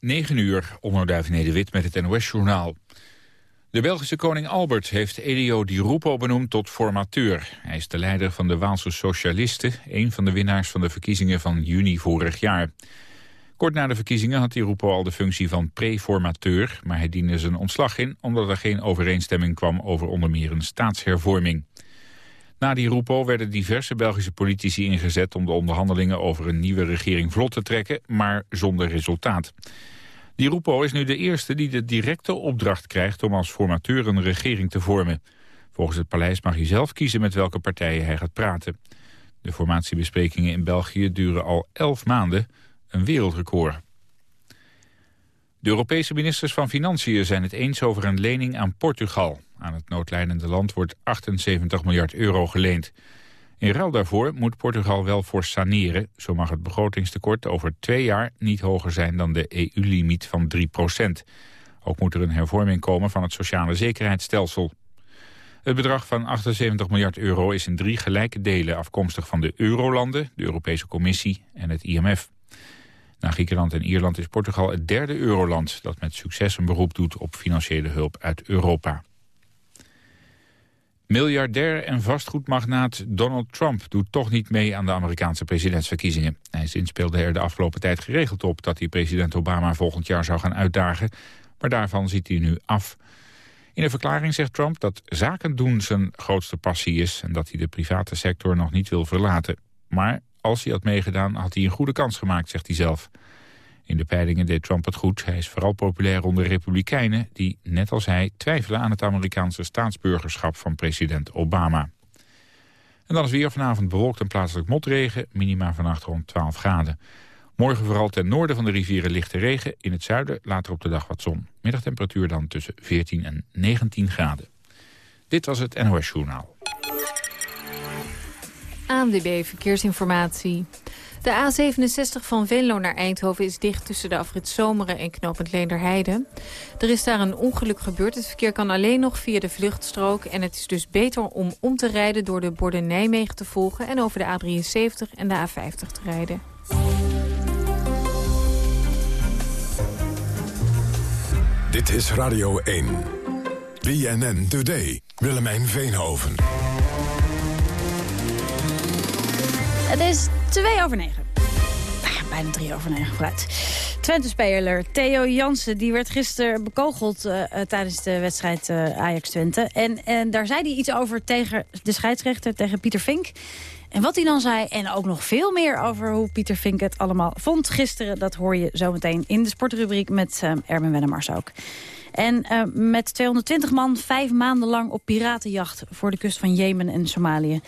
9 uur, onderduif Nederwit met het NOS-journaal. De Belgische koning Albert heeft Elio Di Rupo benoemd tot formateur. Hij is de leider van de Waalse Socialisten, een van de winnaars van de verkiezingen van juni vorig jaar. Kort na de verkiezingen had Di Rupo al de functie van preformateur, maar hij diende zijn ontslag in omdat er geen overeenstemming kwam over onder meer een staatshervorming. Na die Rupo werden diverse Belgische politici ingezet om de onderhandelingen over een nieuwe regering vlot te trekken, maar zonder resultaat. Di Rupo is nu de eerste die de directe opdracht krijgt om als formateur een regering te vormen. Volgens het paleis mag hij zelf kiezen met welke partijen hij gaat praten. De formatiebesprekingen in België duren al elf maanden, een wereldrecord. De Europese ministers van Financiën zijn het eens over een lening aan Portugal. Aan het noodlijdende land wordt 78 miljard euro geleend. In ruil daarvoor moet Portugal wel voor saneren. Zo mag het begrotingstekort over twee jaar niet hoger zijn dan de EU-limiet van 3 procent. Ook moet er een hervorming komen van het sociale zekerheidsstelsel. Het bedrag van 78 miljard euro is in drie gelijke delen afkomstig van de eurolanden, de Europese Commissie en het IMF. Na Griekenland en Ierland is Portugal het derde euroland dat met succes een beroep doet op financiële hulp uit Europa. Miljardair en vastgoedmagnaat Donald Trump doet toch niet mee aan de Amerikaanse presidentsverkiezingen. Hij zinspeelde er de afgelopen tijd geregeld op dat hij president Obama volgend jaar zou gaan uitdagen. Maar daarvan ziet hij nu af. In een verklaring zegt Trump dat zaken doen zijn grootste passie is... en dat hij de private sector nog niet wil verlaten. Maar als hij had meegedaan had hij een goede kans gemaakt, zegt hij zelf. In de peilingen deed Trump het goed. Hij is vooral populair onder republikeinen... die, net als hij, twijfelen aan het Amerikaanse staatsburgerschap van president Obama. En dan is weer vanavond bewolkt en plaatselijk motregen. Minima vannacht rond 12 graden. Morgen vooral ten noorden van de rivieren lichte regen. In het zuiden later op de dag wat zon. Middagtemperatuur dan tussen 14 en 19 graden. Dit was het NOS Journaal. ANWB Verkeersinformatie. De A67 van Venlo naar Eindhoven is dicht tussen de afrit Zomeren en knooppunt Leenderheide. Er is daar een ongeluk gebeurd. Het verkeer kan alleen nog via de vluchtstrook. En het is dus beter om om te rijden door de borden Nijmegen te volgen... en over de A73 en de A50 te rijden. Dit is Radio 1. BNN Today. Willemijn Veenhoven. Het is twee over negen. Nou ja, bijna drie over negen, vooruit. Twente-speler Theo Jansen die werd gisteren bekogeld uh, tijdens de wedstrijd uh, Ajax-Twente. En, en daar zei hij iets over tegen de scheidsrechter, tegen Pieter Vink. En wat hij dan zei en ook nog veel meer over hoe Pieter Vink het allemaal vond gisteren... dat hoor je zometeen in de sportrubriek met Erwin Wennemars ook. En uh, met 220 man vijf maanden lang op piratenjacht... voor de kust van Jemen en Somalië.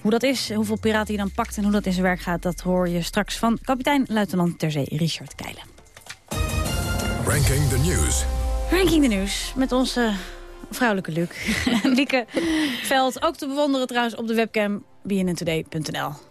Hoe dat is, hoeveel piraten je dan pakt en hoe dat in zijn werk gaat... dat hoor je straks van kapitein-luitenant ter zee Richard Keilen. Ranking the News. Ranking the News met onze vrouwelijke Luc. Lieke Veld, ook te bewonderen trouwens op de webcam bnntoday.nl.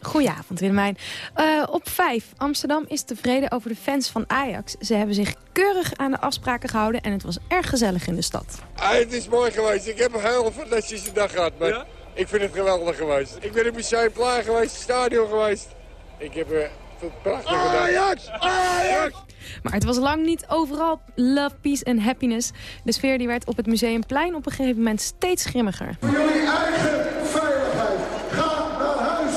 Goedenavond, Willemijn. Uh, op 5. Amsterdam is tevreden over de fans van Ajax. Ze hebben zich keurig aan de afspraken gehouden en het was erg gezellig in de stad. Ah, het is mooi geweest. Ik heb een heel fantastische dag gehad. Maar Ik vind het geweldig geweest. Ik ben in klaar geweest, stadion geweest. Ik heb een prachtige dag. Ajax! Ajax! Maar het was lang niet overal love, peace en happiness. De sfeer die werd op het Museumplein op een gegeven moment steeds grimmiger. Voor jullie eigen veiligheid, ga naar huis.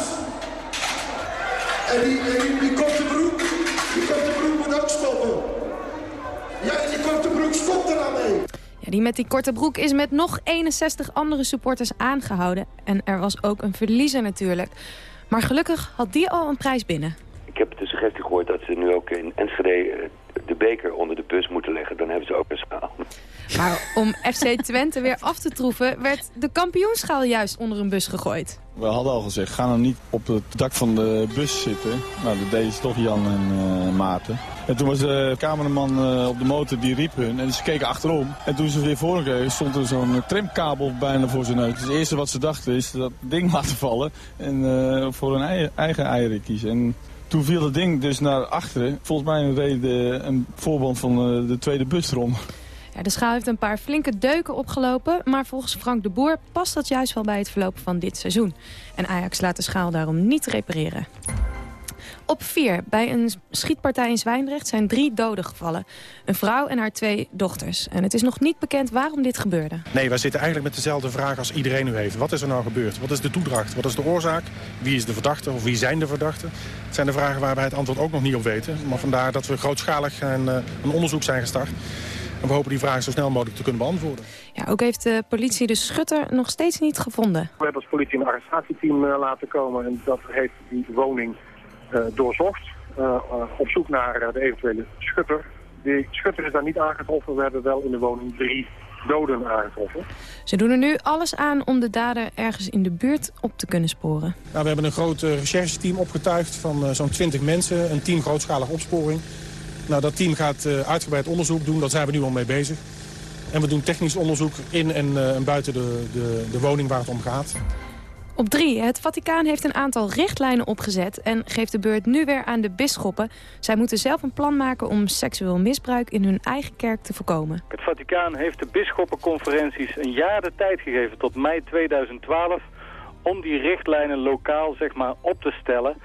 En die, en die, korte broek, die korte broek moet ook stoppen. Ja, en die korte broek stopt er aan mee. Ja, die met die korte broek is met nog 61 andere supporters aangehouden. En er was ook een verliezer natuurlijk. Maar gelukkig had die al een prijs binnen. Ik heb de suggestie gehoord dat ze nu ook in Enschede eh, de beker onder de bus moeten leggen. Dan hebben ze ook een schaal. Maar om FC Twente weer af te troeven... werd de kampioenschaal juist onder een bus gegooid. We hadden al gezegd, ga nou niet op het dak van de bus zitten. Nou, dat deden ze toch Jan en uh, Maarten. En toen was de cameraman uh, op de motor, die riep hun. En ze keken achterom. En toen ze weer voor kregen, stond er zo'n tramkabel bijna voor zijn neus. Dus het eerste wat ze dachten is dat ding laten vallen. En uh, voor hun eigen eieren kiezen. En toen viel het ding dus naar achteren. Volgens mij reden, een voorband van eh, de tweede bus erom. Ja, de schaal heeft een paar flinke deuken opgelopen. Maar volgens Frank de Boer past dat juist wel bij het verlopen van dit seizoen. En Ajax laat de schaal daarom niet repareren. Op 4. Bij een schietpartij in Zwijndrecht zijn drie doden gevallen. Een vrouw en haar twee dochters. En het is nog niet bekend waarom dit gebeurde. Nee, wij zitten eigenlijk met dezelfde vraag als iedereen nu heeft. Wat is er nou gebeurd? Wat is de toedracht? Wat is de oorzaak? Wie is de verdachte of wie zijn de verdachten? Het zijn de vragen waar wij het antwoord ook nog niet op weten. Maar vandaar dat we grootschalig een, eh, een onderzoek zijn gestart. En we hopen die vragen zo snel mogelijk te kunnen beantwoorden. Ja, ook heeft de politie de schutter nog steeds niet gevonden. We hebben als politie een arrestatieteam uh, laten komen en dat heeft die woning uh, doorzocht. Uh, op zoek naar de eventuele schutter. Die schutter is daar niet aangetroffen. We hebben wel in de woning drie doden aangetroffen. Ze doen er nu alles aan om de dader ergens in de buurt op te kunnen sporen. Nou, we hebben een groot rechercheteam opgetuigd van zo'n 20 mensen. Een team grootschalige opsporing. Nou, dat team gaat uh, uitgebreid onderzoek doen. Daar zijn we nu al mee bezig. En we doen technisch onderzoek in en, uh, en buiten de, de, de woning waar het om gaat. Op drie. Het Vaticaan heeft een aantal richtlijnen opgezet... en geeft de beurt nu weer aan de bisschoppen. Zij moeten zelf een plan maken om seksueel misbruik... in hun eigen kerk te voorkomen. Het Vaticaan heeft de bisschoppenconferenties een jaar de tijd gegeven... tot mei 2012 om die richtlijnen lokaal zeg maar, op te stellen...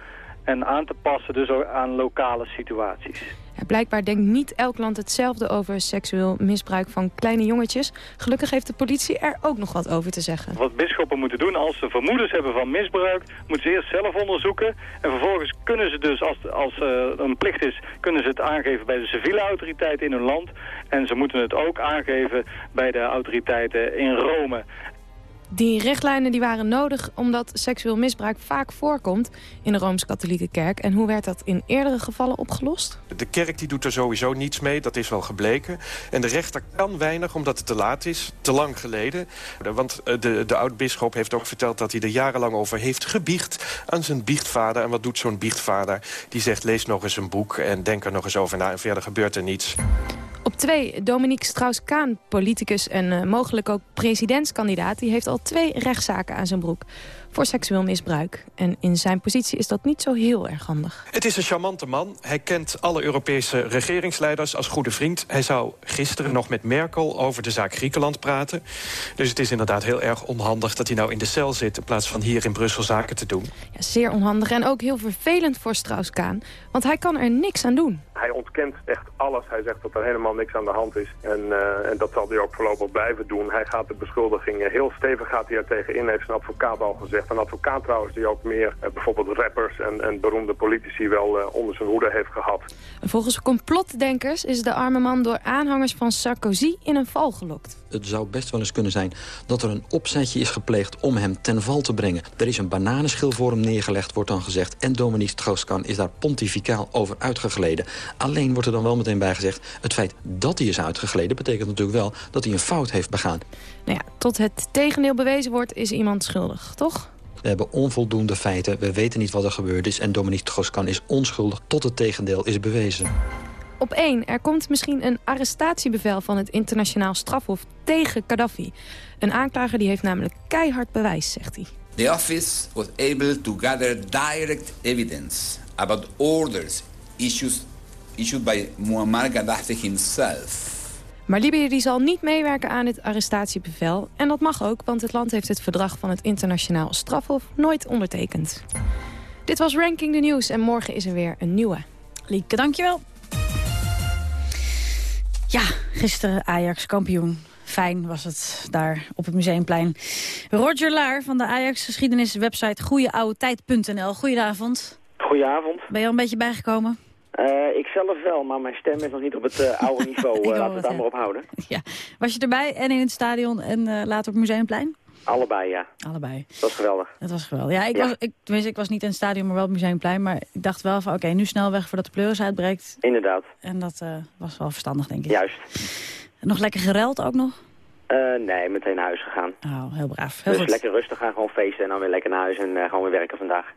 en aan te passen dus aan lokale situaties. Blijkbaar denkt niet elk land hetzelfde over seksueel misbruik van kleine jongetjes. Gelukkig heeft de politie er ook nog wat over te zeggen. Wat bisschoppen moeten doen als ze vermoedens hebben van misbruik... moeten ze eerst zelf onderzoeken. En vervolgens kunnen ze dus, als, als uh, een plicht is... kunnen ze het aangeven bij de civiele autoriteiten in hun land. En ze moeten het ook aangeven bij de autoriteiten in Rome. Die richtlijnen die waren nodig omdat seksueel misbruik vaak voorkomt in de Rooms-Katholieke Kerk. En hoe werd dat in eerdere gevallen opgelost? De kerk die doet er sowieso niets mee, dat is wel gebleken. En de rechter kan weinig omdat het te laat is, te lang geleden. Want eh, de, de oud-bisschop heeft ook verteld dat hij er jarenlang over heeft gebiecht aan zijn biechtvader. En wat doet zo'n biechtvader? Die zegt lees nog eens een boek en denk er nog eens over na en verder gebeurt er niets. Op twee, Dominique Strauss-Kaan, politicus en uh, mogelijk ook presidentskandidaat... die heeft al twee rechtszaken aan zijn broek voor seksueel misbruik. En in zijn positie is dat niet zo heel erg handig. Het is een charmante man. Hij kent alle Europese regeringsleiders als goede vriend. Hij zou gisteren nog met Merkel over de zaak Griekenland praten. Dus het is inderdaad heel erg onhandig dat hij nou in de cel zit... in plaats van hier in Brussel zaken te doen. Ja, zeer onhandig en ook heel vervelend voor Strauss-Kaan. Want hij kan er niks aan doen. Hij ontkent echt alles. Hij zegt dat er helemaal niks aan de hand is. En, uh, en dat zal hij ook voorlopig blijven doen. Hij gaat de beschuldigingen heel stevig gaat hij er tegenin, heeft zijn advocaat al gezegd. Een advocaat trouwens die ook meer uh, bijvoorbeeld rappers en, en, beroemde politici wel uh, onder zijn hoede heeft gehad. Volgens complotdenkers is de arme man door aanhangers van Sarkozy in een val gelokt. Het zou best wel eens kunnen zijn dat er een opzetje is gepleegd om hem ten val te brengen. Er is een bananenschil voor hem neergelegd, wordt dan gezegd. En Dominique Strauss-Kahn is daar pontificaal over uitgegleden. Alleen wordt er dan wel meteen bij gezegd... het feit dat hij is uitgegleden betekent natuurlijk wel dat hij een fout heeft begaan. Nou ja, tot het tegendeel bewezen wordt is iemand schuldig, toch? We hebben onvoldoende feiten, we weten niet wat er gebeurd is... en Dominique Strauss-Kahn is onschuldig tot het tegendeel is bewezen. Op één, er komt misschien een arrestatiebevel van het internationaal strafhof tegen Gaddafi. Een aanklager die heeft namelijk keihard bewijs, zegt hij. The office was able to gather direct evidence about orders issued, issued by Muammar Gaddafi himself. Maar Libië die zal niet meewerken aan dit arrestatiebevel. En dat mag ook, want het land heeft het verdrag van het internationaal strafhof nooit ondertekend. Dit was Ranking the News en morgen is er weer een nieuwe. Lieke, dankjewel. Ja, gisteren Ajax kampioen. Fijn was het daar op het Museumplein. Roger Laar van de Ajax geschiedeniswebsite goeieoude Goedenavond. Goedenavond. Ben je al een beetje bijgekomen? Uh, ik zelf wel, maar mijn stem is nog niet op het uh, oude niveau. uh, laten we het daar maar op houden. Ja. Was je erbij en in het stadion en later op het Museumplein? Allebei, ja. Allebei. Dat was geweldig. Dat was geweldig. Ja, ik, ja. Was, ik, tenminste, ik was niet in het stadion, maar wel op het Museumplein. Maar ik dacht wel van, oké, okay, nu snel weg voordat de pleuris uitbreekt. Inderdaad. En dat was wel verstandig, denk ik. Juist. Nog lekker gereld ook nog? Uh, nee, meteen naar huis gegaan. Oh, heel braaf. Heel dus goed. lekker rustig gaan, gewoon feesten en dan weer lekker naar huis en uh, gewoon weer werken vandaag.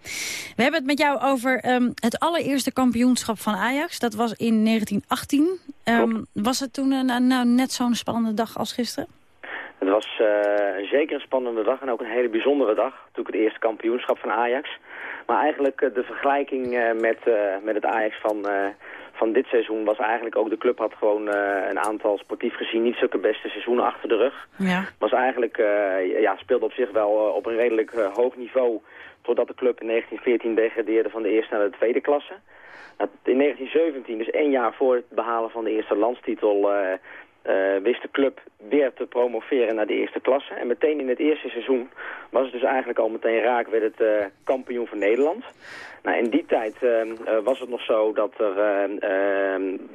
We hebben het met jou over um, het allereerste kampioenschap van Ajax. Dat was in 1918. Um, was het toen uh, nou net zo'n spannende dag als gisteren? Het was zeker een spannende dag en ook een hele bijzondere dag. Natuurlijk het eerste kampioenschap van Ajax. Maar eigenlijk de vergelijking met, met het Ajax van van dit seizoen was eigenlijk ook... de club had gewoon uh, een aantal sportief gezien niet zulke beste seizoenen achter de rug. Ja. Was eigenlijk, uh, ja, speelde op zich wel uh, op een redelijk hoog niveau totdat de club in 1914 degradeerde van de eerste naar de tweede klasse. In 1917, dus één jaar voor het behalen van de eerste landstitel... Uh, wist de club weer te promoveren naar de eerste klasse. En meteen in het eerste seizoen was het dus eigenlijk al meteen raak... werd het uh, kampioen van Nederland. Nou, in die tijd was het nog zo dat er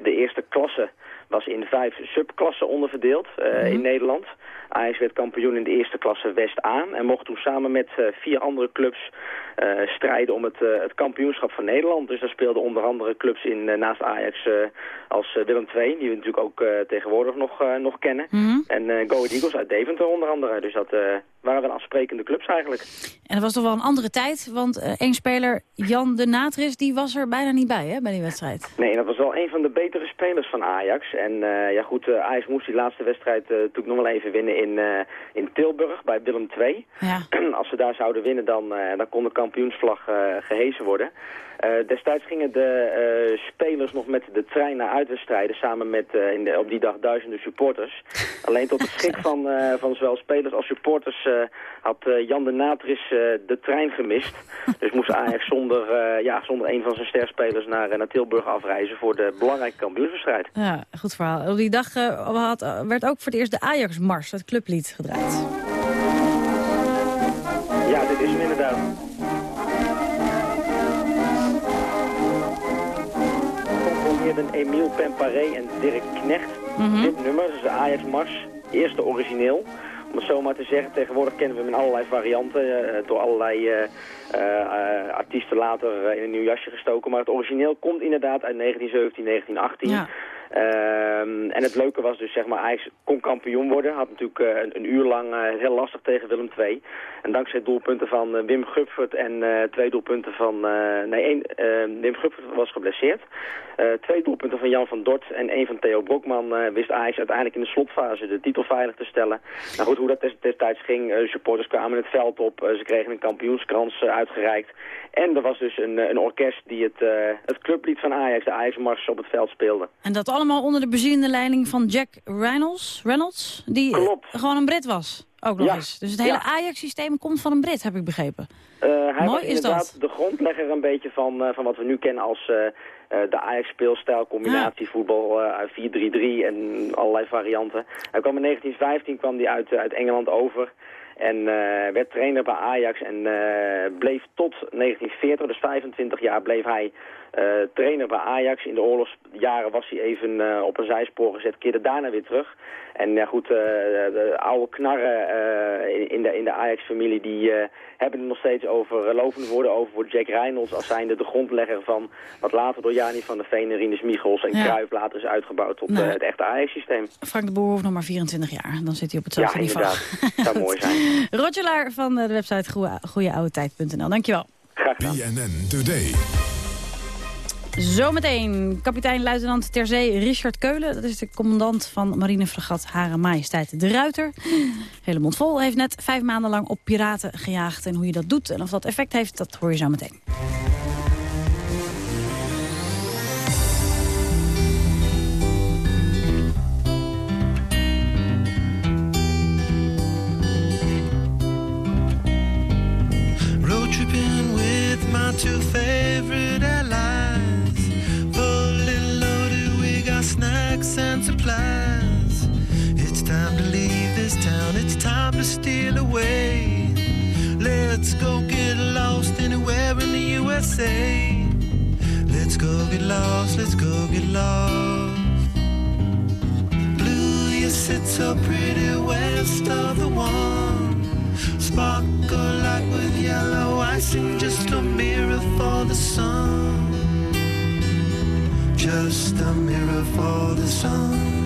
de eerste klasse was in vijf subklassen onderverdeeld mm in Nederland. Ajax werd kampioen in de eerste klasse West aan en mocht toen samen met uh, vier andere clubs uh, strijden om het, het kampioenschap van Nederland. Dus daar speelden onder andere clubs in naast Ajax als Willem II, die we natuurlijk ook tegenwoordig nog, nog kennen. Mm -hmm. En Go Ahead Eagles uit Deventer onder andere. Dus dat waren wel afsprekende clubs eigenlijk. En dat was toch wel een andere tijd, want één speler, Jan de Natris, die was er bijna niet bij hè, bij die wedstrijd. Nee, dat was wel een van de betere spelers van Ajax. En ja goed, Ajax moest die laatste wedstrijd natuurlijk nog wel even winnen in, in Tilburg bij Willem II. Ja. Als ze daar zouden winnen, dan, dan kon de kampioensvlag gehezen worden. Uh, destijds gingen de uh, spelers nog met de trein naar uitwedstrijden... samen met uh, in de, op die dag duizenden supporters. Alleen tot het schrik van, van zowel spelers als supporters... had Jan de Natris de trein gemist. Dus moest Ajax zonder, ja, zonder een van zijn sterspelers naar, naar Tilburg afreizen... voor de belangrijke kampioenswedstrijd. Ja, goed verhaal. Op die dag had, werd ook voor het eerst de Ajax-mars, het clublied, gedraaid. Ja, dit is hem inderdaad. Componeerden Emiel Pemparé en Dirk Knecht mm dit nummer. Dus de Ajax Mars, eerste origineel. Om het zo maar te zeggen, tegenwoordig kennen we hem in allerlei varianten. Uh, door allerlei uh, uh, artiesten later in een nieuw jasje gestoken. Maar het origineel komt inderdaad uit 1917, 1918. Ja. Um, en het leuke was dus, zeg maar, Ajax kon kampioen worden. Had natuurlijk uh, een, uur lang uh, heel lastig tegen Willem II. En dankzij doelpunten van uh, Wim Gupfert en twee doelpunten van... nee, één, Wim Gupfert was geblesseerd. twee doelpunten van Jan van Dort en één van Theo Brokman wist Ajax uiteindelijk in de slotfase de titel veilig te stellen. Nou goed, hoe dat destijds ging, supporters kwamen het veld op. ze kregen een kampioenskrans uitgereikt. En er was dus een, een orkest die het, het clublied van Ajax, de Ajax-mars, op het veld speelde. En dat allemaal onder de bezielende leiding van Jack Reynolds, Reynolds die Klopt. gewoon een Brit was. Ook nog eens. Dus het hele Ajax-systeem komt van een Brit, heb ik begrepen. Uh, hij Mooi was inderdaad dat. de grondlegger een beetje van, uh, van wat we nu kennen als uh, de Ajax-speelstijl, combinatie voetbal, 4-3-3 en allerlei varianten. Hij kwam in 1915 kwam hij uit, uit Engeland over. En werd trainer bij Ajax en bleef tot 1940, dus 25 jaar, bleef hij trainer bij Ajax. In de oorlogsjaren was hij even uh, op een zijspoor gezet, keerde daarna weer terug. En ja goed, uh, de oude knarren in, de, in de Ajax-familie... die hebben er nog steeds over lovende woorden over voor Jack Reynolds... als zijnde de grondlegger van wat later door Jani van der Veen en Rinus Michels... en ja. Cruijff later is uitgebouwd tot nou, het echte Ajax-systeem. Frank de Boer hoeft nog maar 24 jaar. Dan zit hij op hetzelfde ja, niveau. Ja, inderdaad. zou mooi zijn. Roger Laar van de website goeieoude Dankjewel. Graag gedaan. BNN Today. Zometeen kapitein-luitenant ter zee Richard Keulen. Dat is de commandant van marinefregat Hare Majesteit de Ruiter. Hele mond vol. Heeft net vijf maanden lang op piraten gejaagd. En hoe je dat doet en of dat effect heeft, dat hoor je zo meteen. Steal away. Let's go get lost anywhere in the USA. Let's go get lost, let's go get lost. Blue, you sit so pretty west of the one. Sparkle like with yellow icing, just a mirror for the sun just a mirror for the sun.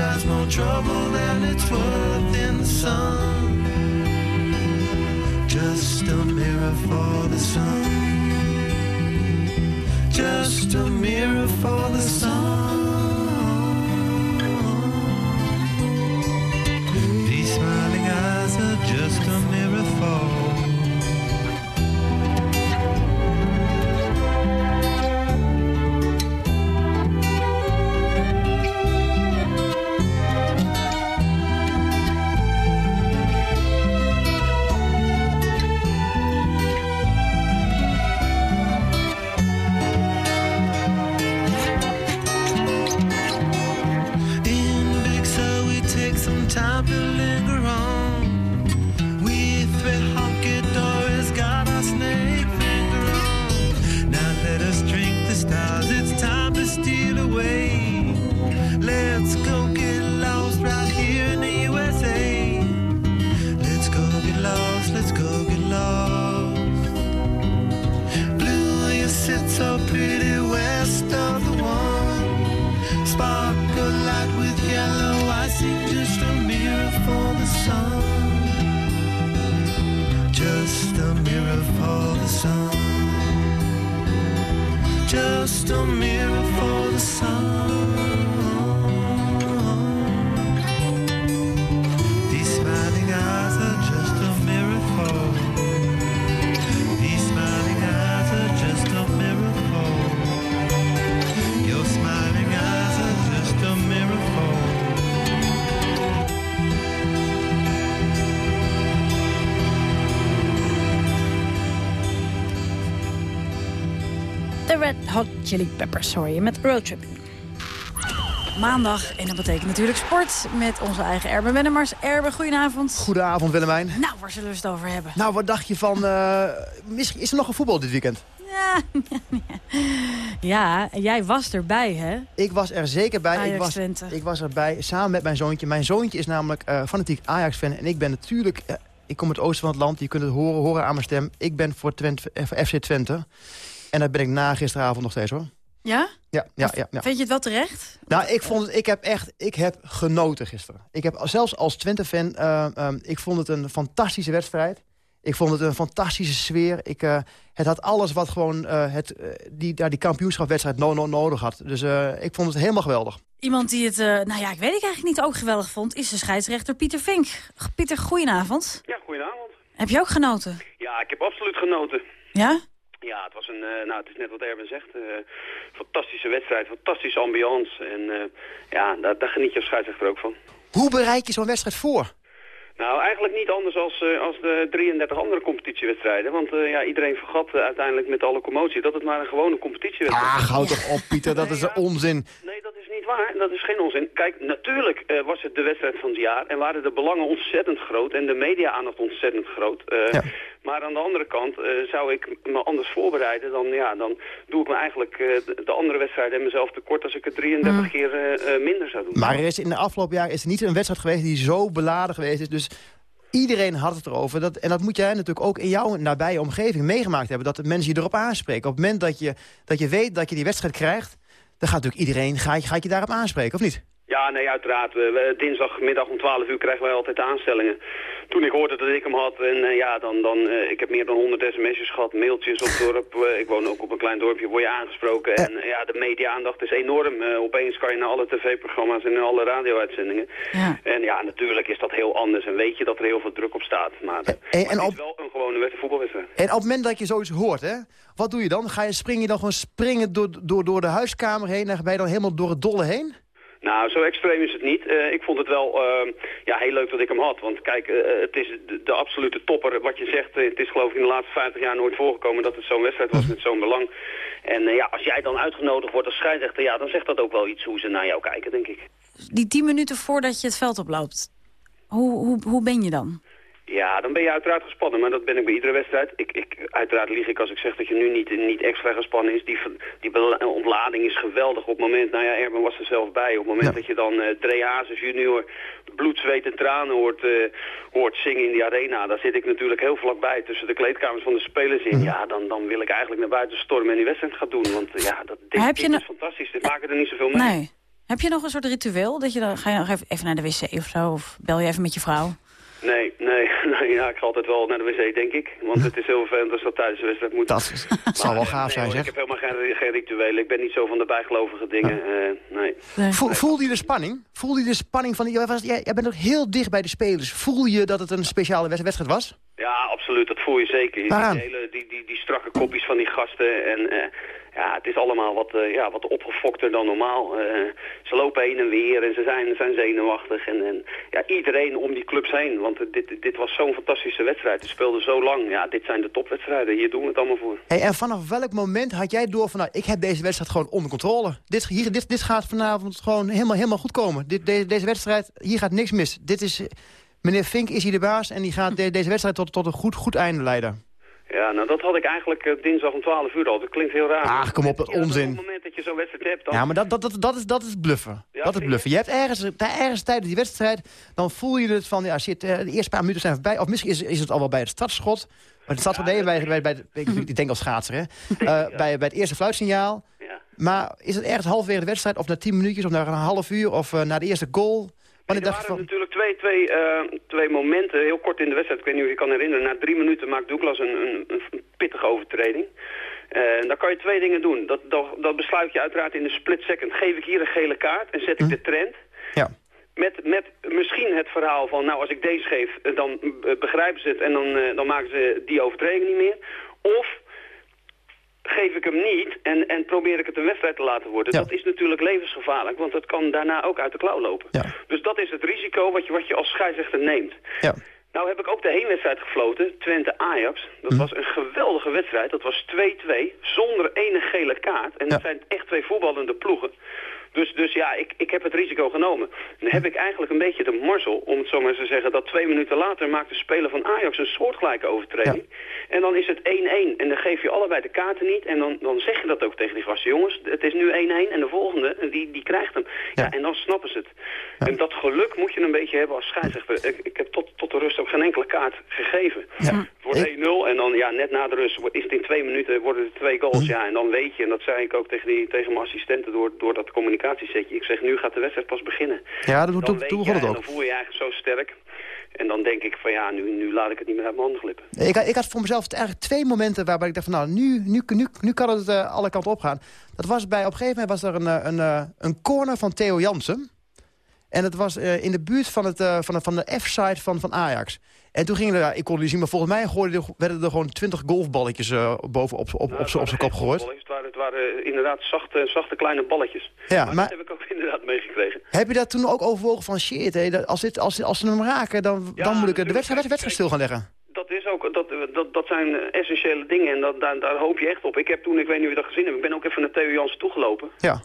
tries more trouble than it's worth in the sun. Just a mirror for the sun. Just a mirror for the sun. Chili Peppers, je, met Roadtrip. Maandag, en dat betekent natuurlijk sport, met onze eigen Erben Wennemars. Erben, goedenavond. Goedenavond Willemijn. Nou, waar zullen we het over hebben? Nou, wat dacht je van... eh, misschien, is er nog een voetbal dit weekend? Ja, ja, jij was erbij, hè? Ik was er zeker bij. Ajax ik, was, Twente. ik was erbij samen met mijn zoontje. Mijn zoontje is namelijk eh, fanatiek Ajax-fan. En ik ben natuurlijk... eh, ik kom uit het oosten van het land. Je kunt het horen, horen aan mijn stem. Ik ben voor, Twente, voor FC Twente. En dat ben ik na gisteravond nog steeds, hoor. Ja? Ja, ja, ja. ja. Vind je het wel terecht? Nou, ik vond het, ik heb echt, ik heb genoten gisteren. Ik heb zelfs als Twente-fan, eh, ehm, ik vond het een fantastische wedstrijd. Ik vond het een fantastische sfeer. Ik, eh, het had alles wat gewoon eh, het, die, daar die kampioenschapwedstrijd no, no, nodig had. Dus eh, ik vond het helemaal geweldig. Iemand die het, eh, nou ja, ik weet het eigenlijk niet ook geweldig vond... is de scheidsrechter Pieter Vink. Pieter, goedenavond. Ja, goedenavond. Heb je ook genoten? Ja, ik heb absoluut genoten. Ja? Ja, het was een, eh, nou, het is net wat Erben zegt, eh, fantastische wedstrijd, fantastische ambiance. En eh, ja, daar, daar geniet je als scheidsrechter ook van. Hoe bereid je zo'n wedstrijd voor? Nou, eigenlijk niet anders als, als de 33 andere competitiewedstrijden. Want ja, iedereen vergat uiteindelijk met alle commotie dat het maar een gewone competitiewedstrijd Ah, hou toch op, Pieter. Dat is onzin. Nee, dat is niet waar. Dat is geen onzin. Kijk, natuurlijk was het de wedstrijd van het jaar en waren de belangen ontzettend groot en de media-aandacht ontzettend groot. Eh, Maar aan de andere kant eh, zou ik me anders voorbereiden, dan, ja, dan doe ik me eigenlijk eh, de, de andere wedstrijden en mezelf tekort als ik het 33 keer eh, minder zou doen. Maar er is in de afgelopen jaren is er niet een wedstrijd geweest die zo beladen geweest is. Dus iedereen had het erover. Dat, en dat moet jij natuurlijk ook in jouw nabije omgeving meegemaakt hebben. Dat de mensen je erop aanspreken. Op het moment dat je, dat je weet dat je die wedstrijd krijgt... dan gaat natuurlijk iedereen gaat, je- gaat je daarop aanspreken, of niet? Ja, nee, uiteraard. We- we- dinsdagmiddag om 12 uur krijgen wij altijd aanstellingen. Toen ik hoorde dat ik hem had, en eh, ja, dan, dan, eh, ik heb meer dan 100 sms'jes gehad, mailtjes op het dorp. Eh, ik woon ook op een klein dorpje, word je aangesproken. En ja, de media-aandacht is enorm. Opeens kan je naar alle tv-programma's en naar alle radio-uitzendingen. En ja, natuurlijk is dat heel anders en weet je dat er heel veel druk op staat. Maar, En, maar en, het op, is wel een gewone voetbalwedstrijd. en op het moment dat je zoiets hoort, hè, wat doe je dan? Ga je, spring je dan gewoon springen door, door, door de huiskamer heen... en ben je dan helemaal door het dolle heen? Nou, zo extreem is het niet. Eh, ik vond het wel eh, ja, heel leuk dat ik hem had. Want kijk, eh, het is de, de absolute topper. Wat je zegt, eh, het is geloof ik in de laatste 50 jaar nooit voorgekomen dat het zo'n wedstrijd was met zo'n belang. En eh, ja, als jij dan uitgenodigd wordt als scheidsrechter, ja, dan zegt dat ook wel iets hoe ze naar jou kijken, denk ik. Die tien minuten voordat je het veld oploopt, hoe, hoe, hoe ben je dan? Ja, dan ben je uiteraard gespannen, maar dat ben ik bij iedere wedstrijd. Ik, ik, uiteraard lieg ik als ik zeg dat je nu niet, niet extra gespannen is. Die, die ontlading is geweldig op het moment, nou ja, Erben was er zelf bij. Op het moment dat je dan uh, Dre Hazes junior bloed, zweet en tranen hoort, eh, hoort zingen in die arena. Daar zit ik natuurlijk heel vlakbij tussen de kleedkamers van de spelers in. Ja, dan, dan wil ik eigenlijk naar buiten stormen en die wedstrijd gaan doen. Want eh, ja, dat, dit, Heb is fantastisch. Dit maken er niet zoveel mee. Nee. Heb je nog een soort ritueel? Dat je dan, ga je nog even, even naar de wc of zo? Of bel je even met je vrouw? Nee, nee. nou ja, ik ga altijd wel naar de wc, denk ik. Want het is heel vervelend als dat tijdens de wedstrijd moet. Dat, dat zal wel Maar, gaaf nee, zijn, zeg. Ik heb helemaal geen, geen rituelen. Ik ben niet zo van de bijgelovige dingen. eh, nee. Voel, voelde je de spanning? Voelde je de spanning van... Jij, was, jij, jij bent ook heel dicht bij de spelers. Voel je dat het een speciale wedst- wedstrijd was? Ja, absoluut. Dat voel je zeker. Je die, hele, die, die, die strakke kopjes van die gasten. En eh, ja, het is allemaal wat, eh, ja, wat opgefokter dan normaal. Eh, ze lopen heen en weer en ze zijn, zijn zenuwachtig. En, en ja, iedereen om die clubs heen. Want dit, dit was zo'n fantastische wedstrijd. Het speelde zo lang. Ja, dit zijn de topwedstrijden. Hier doen we het allemaal voor. Hey, en vanaf welk moment had jij door van... Nou, ik heb deze wedstrijd gewoon onder controle. Dit, hier, dit, dit gaat vanavond gewoon helemaal, helemaal goed komen. Dit, de- deze wedstrijd, hier gaat niks mis. Dit is, meneer Fink is hier de baas en die gaat de- deze wedstrijd tot, tot een goed, goed einde leiden. Ja, nou dat had ik eigenlijk eh, dinsdag om 12 uur al. Dat klinkt heel raar. Ach, kom op, dat Ja, Op onzin. het moment dat je zo'n wedstrijd hebt, dan... Ja, maar dat, dat, dat, dat, is, dat is bluffen. dat is bluffen. Je hebt ergens, ergens tijdens die wedstrijd, dan voel je het van... Ja, shit, eh, de eerste paar minuten zijn voorbij. Of misschien is, is het al wel bij het startschot. Maar het startschot nee, bij, bij, bij, ik, ik denk als schaatser, hè. Eh, bij, bij het eerste fluitsignaal. Maar is het ergens halverwege de wedstrijd, of na tien minuutjes, of na een half uur, of eh, na de eerste goal? Wanneer er waren van... natuurlijk twee, twee, eh, twee momenten, heel kort in de wedstrijd. Ik weet niet of je kan herinneren. Na drie minuten maakt Douglas een, een, een pittige overtreding. Eh, dan kan je twee dingen doen. Dat, dat, dat besluit je uiteraard in de split second. Geef ik hier een gele kaart en zet ik de trend. Ja. Met, met misschien het verhaal van, nou als ik deze geef, eh, dan begrijpen ze het en dan, dan maken ze die overtreding niet meer. Of geef ik hem niet en, en probeer ik het een wedstrijd te laten worden. Dat is natuurlijk levensgevaarlijk, want dat kan daarna ook uit de klauw lopen. Dus dat is het risico wat je, wat je als scheidsrechter neemt. Ja. Nou heb ik ook de heenwedstrijd gefloten, Twente-Ajax. Dat was een geweldige wedstrijd. Dat was 2-2, zonder ene gele kaart. En dat zijn echt twee voetballende ploegen. Dus, dus ja, ik, ik heb het risico genomen. Dan heb ik eigenlijk een beetje de morzel, om het zo maar eens te zeggen... dat twee minuten later maakt de speler van Ajax een soortgelijke overtreding. En dan is het 1-1 en dan geef je allebei de kaarten niet. En dan, dan zeg je dat ook tegen die gasten. Jongens, het is nu 1-1 en de volgende, die, die krijgt hem. Ja. en dan snappen ze het. En dat geluk moet je een beetje hebben als scheidsrechter. Ik, ik heb tot, tot de rust ook geen enkele kaart gegeven. Het wordt 1-0 en dan ja, net na de rust is het in twee minuten worden er twee goals. Ja, en dan weet je, en dat zei ik ook tegen, die, tegen mijn assistenten door, door dat communicatiesetje. Ik zeg, nu gaat de wedstrijd pas beginnen. Ja, dat Dan toen, toen begon het ook. Dan voel je je eigenlijk zo sterk. En dan denk ik van ja, nu, nu laat ik het niet meer uit mijn handen glippen. Ik, had- ik had voor mezelf eigenlijk twee momenten waarbij ik dacht van... nou, nu, nu, nu, nu kan het eh, alle kanten opgaan. Dat was bij, op een gegeven moment was er een, eh, een, eh, een corner van Theo Jansen. En dat was eh, in de buurt van, het, eh, van, de, van de F-side van, van Ajax. En toen gingen er, ik kon het niet zien, maar volgens mij gooiden er, werden er gewoon twintig golfballetjes boven op, op, op, op zijn kop gegooid. Het waren, het waren inderdaad zachte, zachte kleine balletjes. Ja, maar, maar- dat heb ik ook inderdaad meegekregen. Heb je dat toen ook overwogen van shit, hé, dat als, dit, als, als ze hem raken, dan, dan moet ik de wedstrijd, wedstrijd stil gaan leggen? Dat, is ook, dat, dat, dat zijn essentiële dingen en dat, daar, daar hoop je echt op. Ik heb toen, ik weet niet of je dat gezien hebt, ik ben ook even naar Theo Jansen toegelopen. Ja.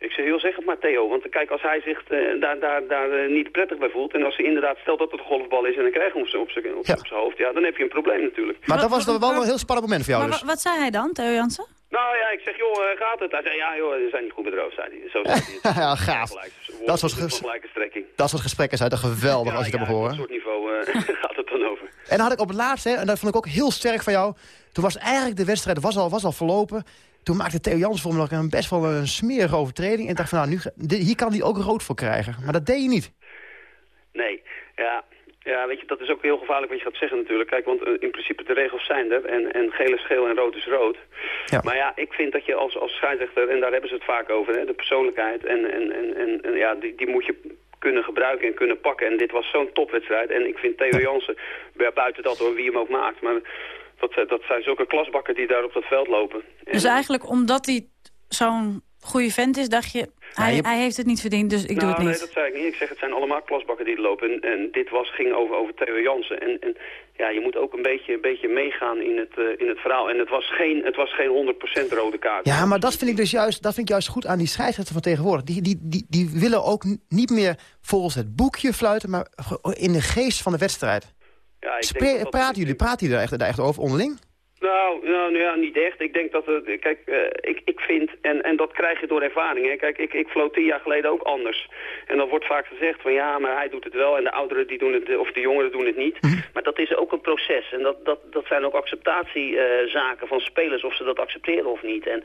Ik zeg, heel zeg het maar Theo, want kijk, als hij zich eh, daar, daar, daar eh, niet prettig bij voelt... en als hij inderdaad stelt dat het een golfbal is en dan krijgt hem op zijn op zijn- hoofd... ja, dan heb je een probleem natuurlijk. Maar dat was dan wel een heel spannend moment voor jou Maar dus. wa- wat zei hij dan, Theo Jansen? Nou ja, ik zeg, joh, eh, gaat het? Hij zei, ja joh, ze zijn niet goed bedroogd, zei hij. Zo zei hij. ja, gaaf. Dat soort, ges- gelijke strekking. dat soort gesprekken zijn toch geweldig als je dat mag horen. Dat soort niveau eh, gaat het dan over. En dan had ik op het laatste, en dat vond ik ook heel sterk van jou... toen was eigenlijk de wedstrijd was al, was al verlopen... toen maakte Theo Jans voor me nog een, best wel een smerige overtreding... en ik dacht van, nou, nu, hier kan hij ook rood voor krijgen. Maar dat deed je niet. Nee, ja. Ja, weet je, dat is ook heel gevaarlijk wat je gaat zeggen natuurlijk. Kijk, want eh, in principe de regels zijn er. En, en geel is geel en rood is rood. Maar ja, ik vind dat je als, als scheidsrechter, en daar hebben ze het vaak over, hè, de persoonlijkheid. En, en, en, en, ja, die, die moet je kunnen gebruiken en kunnen pakken. En dit was zo'n topwedstrijd. En ik vind Theo Jansen, bu- buiten dat hoor, wie hem ook maakt. Maar dat, eh, dat zijn zulke klasbakken die daar op dat veld lopen. Dus eigenlijk omdat hij zo'n goede vent is, dacht je... Hij, je- hij heeft het niet verdiend, dus ik nou, doe het niet. nee, dat zei ik niet. Ik zeg, het zijn allemaal klasbakken die er lopen. En, en dit was, ging over, over Theo Jansen. En, en ja, je moet ook een beetje, een beetje meegaan in het, eh, in het verhaal. En het was geen, het was geen 100% rode kaart. Ja, maar dat vind ik dus juist, dat vind ik juist goed aan die scheidsrechter van tegenwoordig. Die, die, die, die willen ook niet meer volgens het boekje fluiten... maar in de geest van de wedstrijd. Ja, ik Spre- denk dat dat- praten jullie, praten jullie daar echt, daar echt over onderling? Nou, nou, nou ja, niet echt. Ik denk dat het, kijk, eh, ik, ik vind, en, en dat krijg je door ervaring. Hè. Kijk, ik, ik floot tien jaar geleden ook anders. En dan wordt vaak gezegd van ja, maar hij doet het wel en de ouderen die doen het, of de jongeren doen het niet. Maar dat is ook een proces en dat, dat, dat zijn ook acceptatiezaken van spelers of ze dat accepteren of niet. En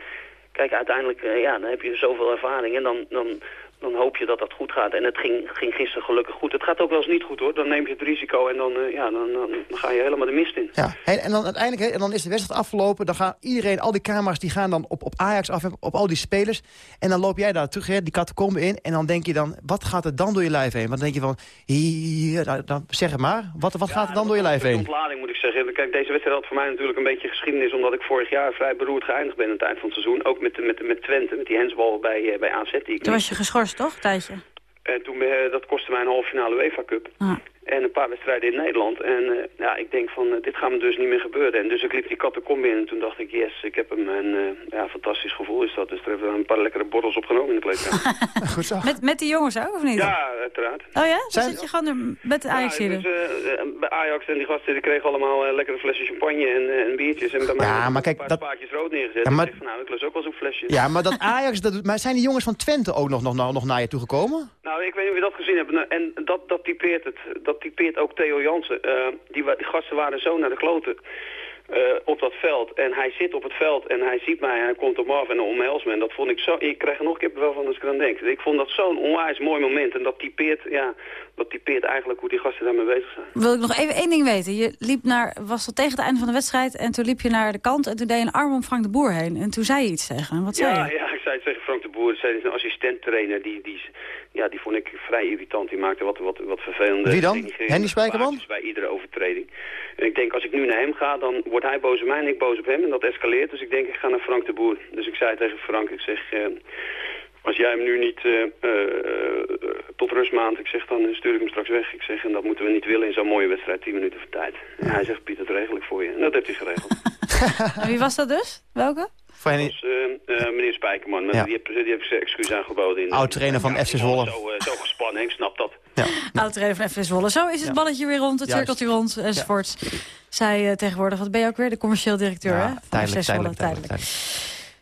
kijk, uiteindelijk, eh, ja, dan heb je zoveel ervaring en dan, dan, dan hoop je dat dat goed gaat. En het ging, ging gisteren gelukkig goed. Het gaat ook wel eens niet goed hoor. Dan neem je het risico en dan, eh, ja, dan, dan, dan ga je helemaal de mist in. Ja, en, en dan uiteindelijk, hè, en dan is de wedstrijd afgelopen. Dan gaan iedereen, al die camera's, die gaan dan op, op Ajax af, op al die spelers. En dan loop jij daar terug, hè, die catacombe in. En dan denk je dan, wat gaat er dan door je lijf heen? Want dan denk je van, hier, nou, dan zeg het maar. Wat, wat gaat er dan door je lijf Een heen? ontlading moet ik zeggen. Kijk, deze wedstrijd had voor mij natuurlijk een beetje geschiedenis... omdat ik vorig jaar vrij beroerd geëindigd ben aan het eind van het seizoen. Ook met, met, met Twente, met die hensbal bij, eh, bij AZ. Die ik Toen was je geschorst, toch, tijdje? En toen, eh, dat kostte mij een halve finale UEFA Cup. En een paar wedstrijden in Nederland. En eh, ja, ik denk van, eh, dit gaat me dus niet meer gebeuren. En dus ik liep die catacombe in en toen dacht ik, yes, ik heb hem. En eh, ja, fantastisch gevoel is dat. Dus er hebben we een paar lekkere borrels opgenomen in de kleedkamer. Goed zo. Met, met die jongens ook, of niet? ja, uiteraard. Oh ja? Dan zit je gewoon er met de ajax Ja, dus, bij Ajax en die gasten die kregen allemaal lekkere flesjes champagne en, en biertjes. En bij mij Ja, maar een kijk, paar dat- spaatjes rood neergezet. Ja, maar- Ik zeg van, nou, ik lus ook wel zo'n flesje. Ja, maar dat Ajax, dat, maar zijn die jongens van Twente ook nog, nog, nog, nog naar je toegekomen? Nou, ik weet niet of je dat gezien hebt. En dat, dat typeert het. Dat typeert ook Theo Jansen. Eh, die, gasten waren zo naar de kloten eh, op dat veld. En hij zit op het veld en hij ziet mij en hij komt op me af en omhelst me. En dat vond ik zo... Ik krijg er nog kippenvel van als ik eraan denk. Ik vond dat zo'n onwijs mooi moment. En dat typeert, ja, dat typeert eigenlijk hoe die gasten daarmee bezig zijn. Wil ik nog even één ding weten. Je liep naar, was tot tegen het einde van de wedstrijd en toen liep je naar de kant en toen deed je een arm om Frank de Boer heen. En toen zei je iets tegen hem. Wat zei Ja, je? ja, ik zei het tegen Frank Boer. Zij is een assistent-trainer. Die, die, ja, die vond ik vrij irritant. Die maakte wat, wat, wat vervelende... Wie dan? Henny Spijkerman? gebaartjes bij iedere overtreding. En ik denk, als ik nu naar hem ga, dan wordt hij boos op mij en ik boos op hem. En dat escaleert. Dus ik denk, ik ga naar Frank de Boer. Dus ik zei tegen Frank, ik zeg... eh, als jij hem nu niet eh, tot rust maand, ik zeg, dan stuur ik hem straks weg. Ik zeg, en dat moeten we niet willen in zo'n mooie wedstrijd, 10 minuten voor tijd. En hij zegt, Piet, dat regel ik voor je. En dat heeft hij geregeld. En wie was dat dus? Welke? Van Dat was, eh, eh, meneer Spijkerman. Maar Ja. Die, heeft, die heeft zijn excuus aangeboden. In de- Oud-trainer van Ja, FC Zwolle. Zo, eh, zo gespannen, ik snap dat. Oud-trainer van FS Zwolle. Zo is het Ja. balletje weer rond, het Juist. cirkeltje rond, enzovoorts. Zij eh, tegenwoordig, wat ben je ook weer? De commercieel directeur, hè? Ja, Van tijdelijk, FC Zwolle, tijdelijk, tijdelijk,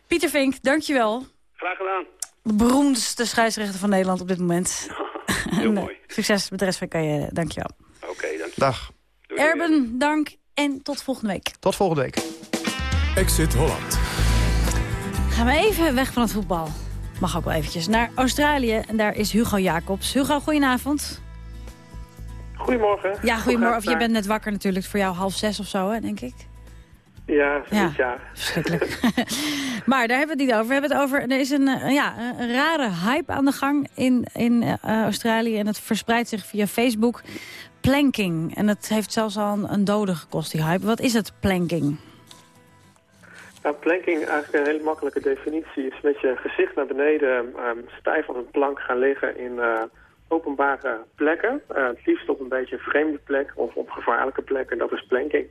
Pieter Vink, dankjewel. Graag gedaan. De beroemdste scheidsrechter van Nederland op dit moment. Heel mooi. Succes met de rest van je carrière, dankjewel. Oké, dank je. Dag. Erben, dank en tot volgende week. Tot volgende week. Exit Holland. Gaan we even weg van het voetbal. Mag ook wel eventjes. Naar Australië. En daar is Hugo Jacobs. Hugo, goedenavond. Goedemorgen. Ja, goedemorgen. Of je bent net wakker natuurlijk. Voor jou half zes of zo, hè, denk ik. Ja, zoiets, ja. Verschrikkelijk. maar daar hebben we het niet over. We hebben het over, er is een, eh, ja, een rare hype aan de gang in, in eh, Australië. En het verspreidt zich via Facebook. Planking. En het heeft zelfs al een, een dode gekost, die hype. Wat is het, planking? Nou, planking, eigenlijk een hele makkelijke definitie, is met je gezicht naar beneden ehm, stijf op een plank gaan liggen in eh, openbare plekken. Eh, het liefst op een beetje een vreemde plek of op gevaarlijke plekken. Dat is planking.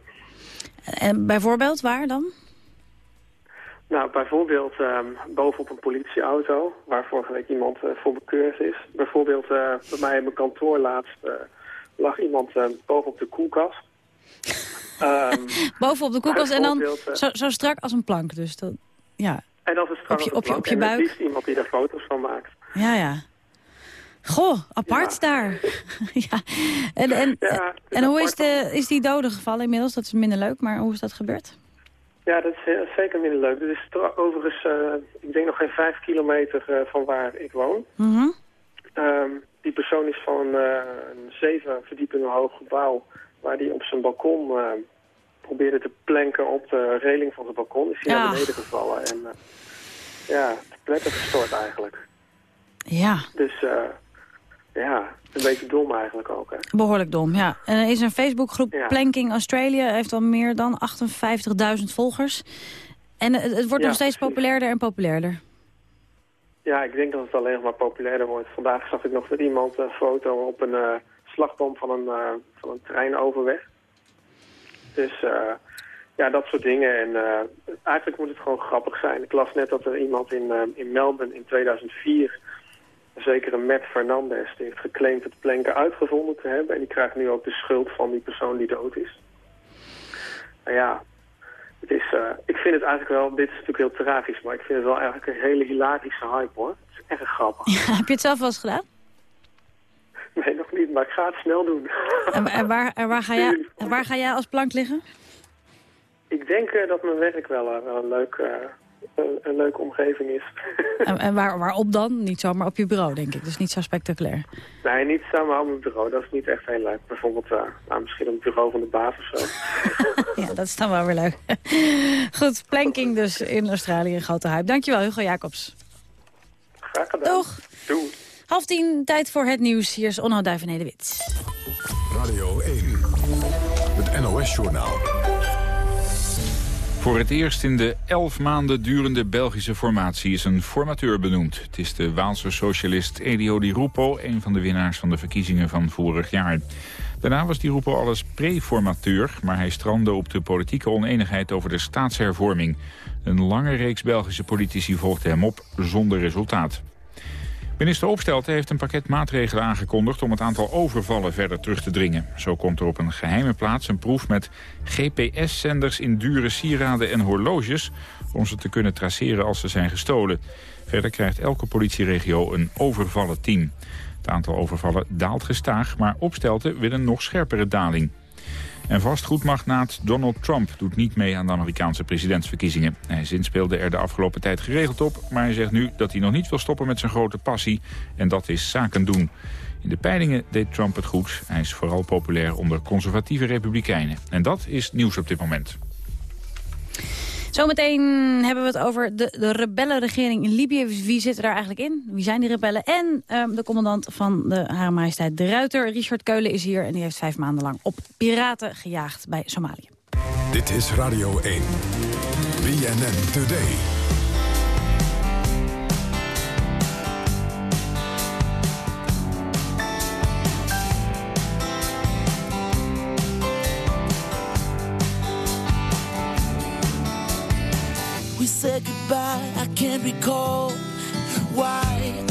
En bijvoorbeeld, waar dan? Nou, bijvoorbeeld ehm, bovenop een politieauto, waar vorige week iemand eh, voor bekeurd is. Bijvoorbeeld bij mij in mijn kantoor laatst lag iemand bovenop de koelkast. Ehm, Bovenop de koelkast en dan eh, zo, zo strak als een plank. Dus dat, ja, en dat is trouwens op je- op je- op je plank. En buik? het iemand die er foto's van maakt. ja, ja. Goh, apart daar. ja. En, en, Ja, en hoe is, de, is die dode gevallen inmiddels? Dat is minder leuk, maar hoe is dat gebeurd? Ja, dat is eh, zeker minder leuk. Dit is overigens, eh, ik denk nog geen vijf kilometer van waar ik woon. Mhm. Ehm, die persoon is van een zeven verdiepingen hoog gebouw... waar hij op zijn balkon eh, probeerde te planken op de reling van zijn balkon. Is hij Ja. naar beneden gevallen en eh, ja, pletten gestort eigenlijk. Ja, Dus eh, ja, een beetje dom eigenlijk ook. Hè. behoorlijk dom, ja. En er is een Facebookgroep Ja. Planking Australia. heeft al meer dan 58.000 volgers. En het, wordt Ja, nog steeds precies. populairder en populairder. Ja, ik denk dat het alleen nog maar populairder wordt. Vandaag zag ik nog dat iemand een foto op een slagboom van een, eh, van een trein overweg. Dus eh, ja, dat soort dingen. En eh, eigenlijk moet het gewoon grappig zijn. Ik las net dat er iemand in, in Melbourne in 2004, zeker een Matt Fernandez, heeft geclaimd het planken uitgevonden te hebben. En die krijgt nu ook de schuld van die persoon die dood is. Nou ja, het is, ik vind het eigenlijk wel, dit is natuurlijk heel tragisch, maar ik vind het wel eigenlijk een hele hilarische hype hoor. Het is echt grappig. Heb je het zelf wel eens gedaan? Nee, nog niet, maar ik ga het snel doen. En, en waar, en waar, ga jij, waar ga jij als plank liggen? Ik denk eh, dat mijn werk wel, eh, wel een leuk, eh, een, een leuke omgeving is. En, en waar, waarop dan? Niet zomaar op je bureau, denk ik. Dus niet zo spectaculair. nee, niet samen op mijn bureau. Dat is niet echt heel leuk. Bijvoorbeeld nou, misschien op het bureau van de baas of zo. ja, dat is dan wel weer leuk. Goed, planking dus in Australië, een grote hype. Dankjewel, Hugo Jacobs. Graag gedaan. Doeg. Doei. Half tien, tijd voor het nieuws. Hier is Onno Duivenede-Wit. Radio 1, het NOS-journaal. Voor het eerst in de elf maanden durende Belgische formatie is een formateur benoemd. Het is de Waalse socialist Elio Di Rupo, een van de winnaars van de verkiezingen van vorig jaar. Daarna was Di Rupo alles pre-formateur, maar hij strandde op de politieke oneenigheid over de staatshervorming. Een lange reeks Belgische politici volgde hem op zonder resultaat. Minister Opstelten heeft een pakket maatregelen aangekondigd om het aantal overvallen verder terug te dringen. Zo komt er op een geheime plaats een proef met GPS-zenders in dure sieraden en horloges om ze te kunnen traceren als ze zijn gestolen. Verder krijgt elke politieregio een overvallenteam. Het aantal overvallen daalt gestaag, maar Opstelten wil een nog scherpere daling. En vastgoedmagnaat Donald Trump doet niet mee aan de Amerikaanse presidentsverkiezingen. Hij zinspeelde er de afgelopen tijd geregeld op, maar hij zegt nu dat hij nog niet wil stoppen met zijn grote passie. En dat is zaken doen. In de peilingen deed Trump het goed. Hij is vooral populair onder conservatieve republikeinen. En dat is nieuws op dit moment. Zometeen hebben we het over de, de rebellenregering in Libië. Wie zit er daar eigenlijk in? Wie zijn die rebellen? En um, de commandant van de Hare Majesteit de Ruiter, Richard Keulen, is hier. En die heeft vijf maanden lang op piraten gejaagd bij Somalië. Dit is Radio 1. BNN Today. Goodbye, I can't recall why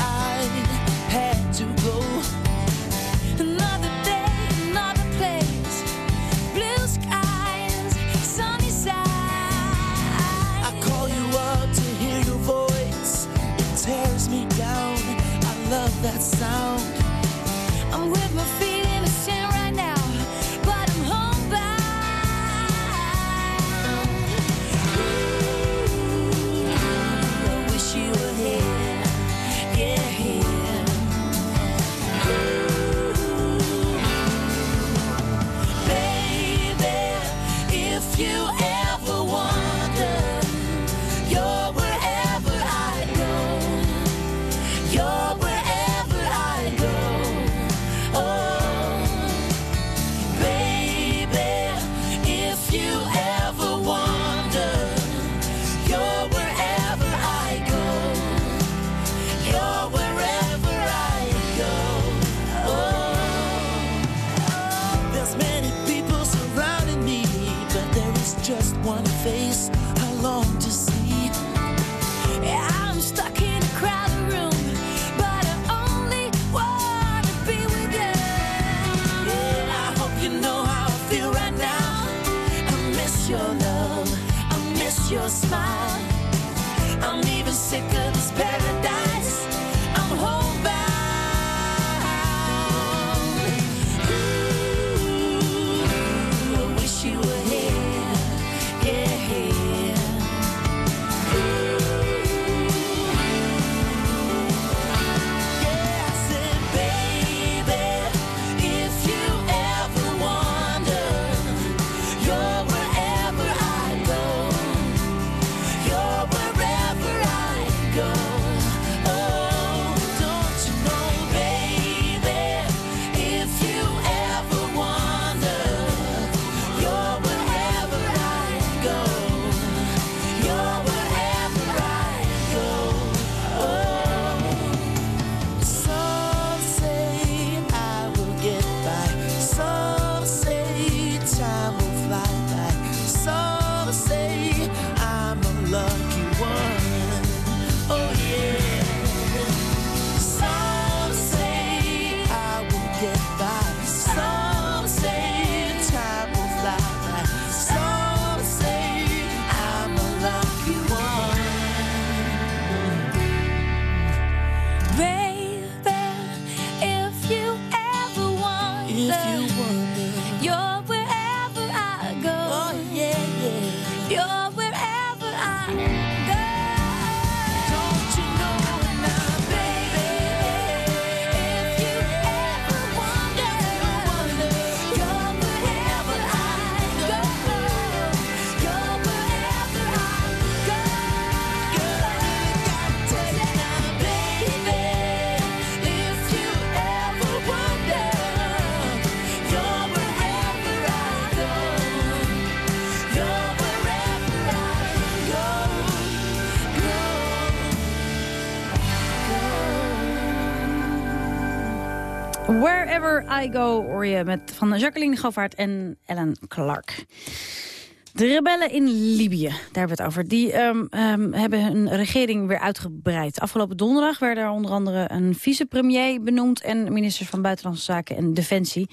I Go je met, van Jacqueline Govaert en Ellen Clark. De rebellen in Libië, daar hebben we over. Die um, um, hebben hun regering weer uitgebreid. Afgelopen donderdag werden er onder andere een vicepremier benoemd... en ministers van Buitenlandse Zaken en Defensie.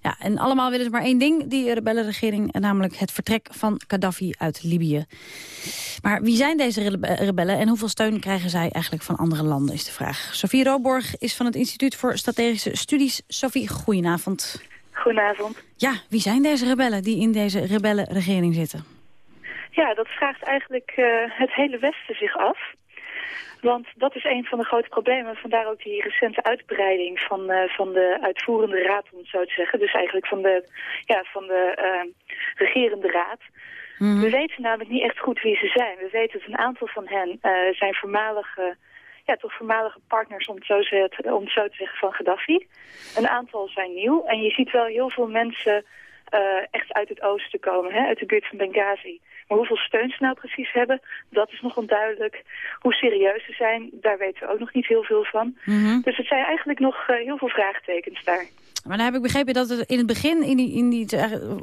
Ja, en allemaal willen ze maar één ding, die rebellenregering... namelijk het vertrek van Gaddafi uit Libië. Maar wie zijn deze rebellen en hoeveel steun krijgen zij eigenlijk van andere landen, is de vraag. Sophie Roborg is van het Instituut voor Strategische Studies. Sophie, goedenavond. Goedenavond. Ja, wie zijn deze rebellen die in deze rebellenregering zitten? Ja, dat vraagt eigenlijk uh, het hele Westen zich af. Want dat is een van de grote problemen. Vandaar ook die recente uitbreiding van, uh, van de uitvoerende raad, om het zo te zeggen. Dus eigenlijk van de, ja, van de uh, regerende raad. Mm -hmm. We weten namelijk niet echt goed wie ze zijn. We weten dat een aantal van hen zijn voormalige ja, toch voormalige partners, om het, zo te, om het zo te zeggen, van Gaddafi. Een aantal zijn nieuw. En je ziet wel heel veel mensen uh, echt uit het oosten komen, hè, uit de buurt van Benghazi. Maar hoeveel steun ze nou precies hebben, dat is nog onduidelijk. Hoe serieus ze zijn, daar weten we ook nog niet heel veel van. Mm -hmm. Dus het zijn eigenlijk nog uh, heel veel vraagtekens daar. Maar dan heb ik begrepen dat het in het begin, in die, in die,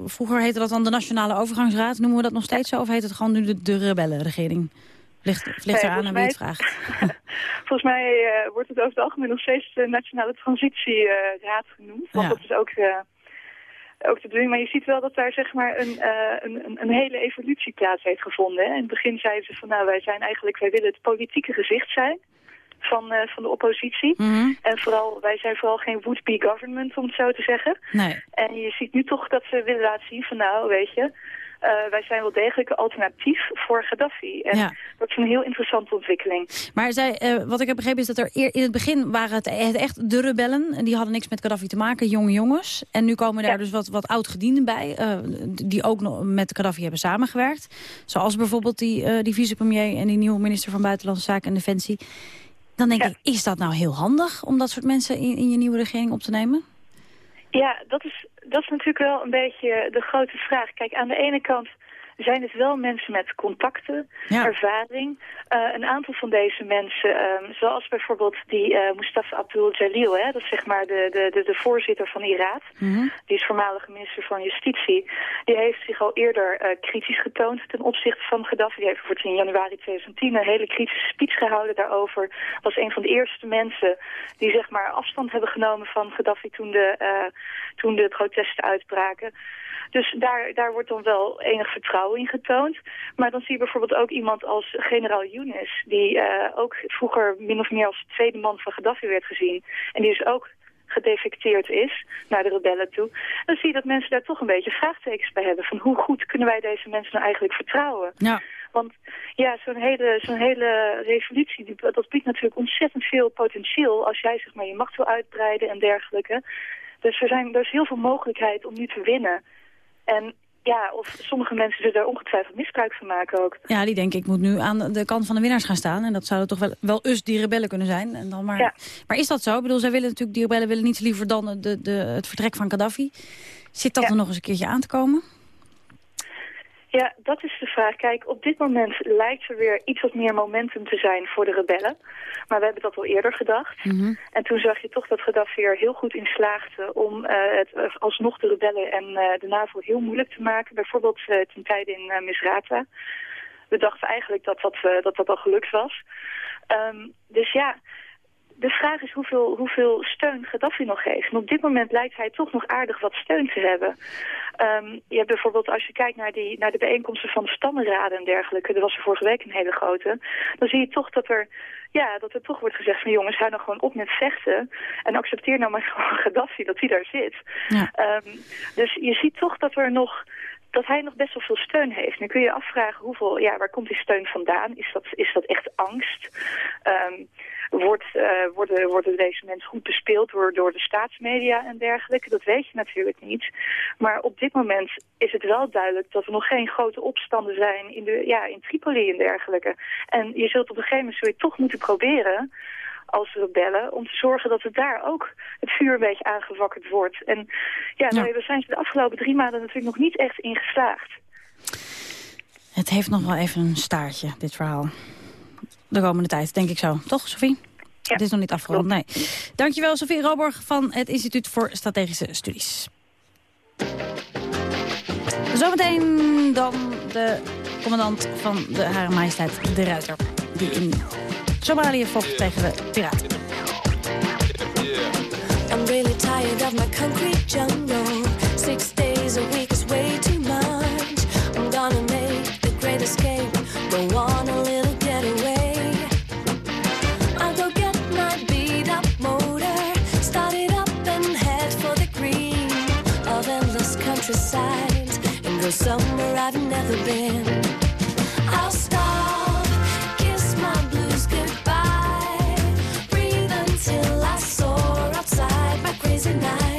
vroeger heette dat dan de Nationale Overgangsraad. Noemen we dat nog steeds zo? Of heet het gewoon nu de, de rebellenregering? Ligt, ligt eraan aan wie het vraagt. volgens mij uh, wordt het over het algemeen nog steeds de Nationale Transitieraad genoemd. Want ja. dat is ook, uh, ook de bedoeling. Maar je ziet wel dat daar zeg maar een, een, een, hele evolutie plaats heeft gevonden. Hè. In het begin zeiden ze van nou wij zijn eigenlijk, wij willen het politieke gezicht zijn van, uh, van de oppositie. Mm -hmm. En vooral, wij zijn vooral geen would-be government, om het zo te zeggen. Nee. En je ziet nu toch dat ze willen laten zien van nou, weet je... Uh, wij zijn wel degelijk een alternatief voor Gaddafi. En ja. dat is een heel interessante ontwikkeling. Maar zij, uh, wat ik heb begrepen is dat er eer, in het begin waren het echt de rebellen. En die hadden niks met Gaddafi te maken, jonge jongens. En nu komen daar ja. dus wat, wat oud-gedienden bij. Uh, die ook nog met Gaddafi hebben samengewerkt. Zoals bijvoorbeeld die, die vicepremier en die nieuwe minister van Buitenlandse Zaken en Defensie. Dan denk ja. ik, is dat nou heel handig om dat soort mensen in, in je nieuwe regering op te nemen? Ja, dat is, dat is natuurlijk wel een beetje de grote vraag. Kijk, aan de ene kant zijn het wel mensen met contacten, ja. ervaring. Uh, een aantal van deze mensen, um, zoals bijvoorbeeld die uh, Mustafa Abdul Jalil, hè, dat is zeg maar de, de, de, de voorzitter van Iraad. Mm -hmm. Die is voormalige minister van Justitie. Die heeft zich al eerder uh, kritisch getoond ten opzichte van Gaddafi. Die heeft bijvoorbeeld in januari 2010 een hele kritische speech gehouden daarover. Was een van de eerste mensen die zeg maar afstand hebben genomen van Gaddafi toen de, toen de protesten uitbraken. Dus daar, daar wordt dan wel enig vertrouwen in getoond. Maar dan zie je bijvoorbeeld ook iemand als generaal Younes... die uh, ook vroeger min of meer als tweede man van Gaddafi werd gezien. En die dus ook gedefecteerd is naar de rebellen toe. Dan zie je dat mensen daar toch een beetje vraagtekens bij hebben. Van hoe goed kunnen wij deze mensen nou eigenlijk vertrouwen? Ja. Want ja, zo'n hele, zo'n hele revolutie, die, dat biedt natuurlijk ontzettend veel potentieel... als jij zeg maar, je macht wil uitbreiden en dergelijke. Dus er, zijn, er is heel veel mogelijkheid om nu te winnen... En ja, of sommige mensen zullen daar ongetwijfeld misbruik van maken ook. Ja, die denken, ik moet nu aan de kant van de winnaars gaan staan. En dat zouden toch wel, wel us die rebellen kunnen zijn. En dan maar... Ja. maar is dat zo? Ik bedoel, zij willen natuurlijk, die rebellen willen niets liever dan de, de, het vertrek van Gaddafi. Zit dat Ja. er nog eens een keertje aan te komen? Ja, dat is de vraag. Kijk, op dit moment lijkt er weer iets wat meer momentum te zijn voor de rebellen. Maar we hebben dat al eerder gedacht. Mhm. En toen zag je toch dat Gaddafi er heel goed in slaagde om eh, het alsnog de rebellen en eh, de NAVO heel moeilijk te maken. Bijvoorbeeld eh, ten tijde in Misrata. We dachten eigenlijk dat dat, dat, dat al gelukt was. Ehm, dus ja, de vraag is hoeveel, hoeveel steun Gaddafi nog heeft. En op dit moment lijkt hij toch nog aardig wat steun te hebben. Um, je hebt bijvoorbeeld, als je kijkt naar, die, naar de bijeenkomsten van de stammenraden en dergelijke... er was er vorige week een hele grote... dan zie je toch dat er, ja, dat er toch wordt gezegd van... jongens, hou nou gewoon op met vechten... en accepteer nou maar gewoon Gaddafi dat hij daar zit. Ja. Um, dus je ziet toch dat er nog dat hij nog best wel veel steun heeft. Nu kun je afvragen hoeveel, ja, waar komt die steun vandaan? Is dat, is dat echt angst? Um, wordt, uh, worden, deze mensen goed bespeeld door, door de staatsmedia en dergelijke? Dat weet je natuurlijk niet. Maar op dit moment is het wel duidelijk dat er nog geen grote opstanden zijn in, de, ja, in Tripoli en dergelijke. En je zult op een gegeven moment toch moeten proberen als rebellen, om te zorgen dat het daar ook het vuur een beetje aangewakkerd wordt. En ja, nou, we zijn ze de afgelopen drie maanden natuurlijk nog niet echt in geslaagd. Het heeft nog wel even een staartje, dit verhaal. De komende tijd, denk ik zo. Toch, Sophie? Het is nog niet afgerond, nee. Dankjewel, Sofie Roborg van het Instituut voor Strategische Studies. Zometeen dan de commandant van de Hare Majesteit de Ruiter. Die in Somalië vocht tegen de piraten. I'm really tired of my concrete jungle. Six days a week is way too much. I'm gonna make the great escape. Go on a little getaway. I'll go get my beat up motor. Start it up and head for the green of endless countryside. And go somewhere I've never been. days and nights.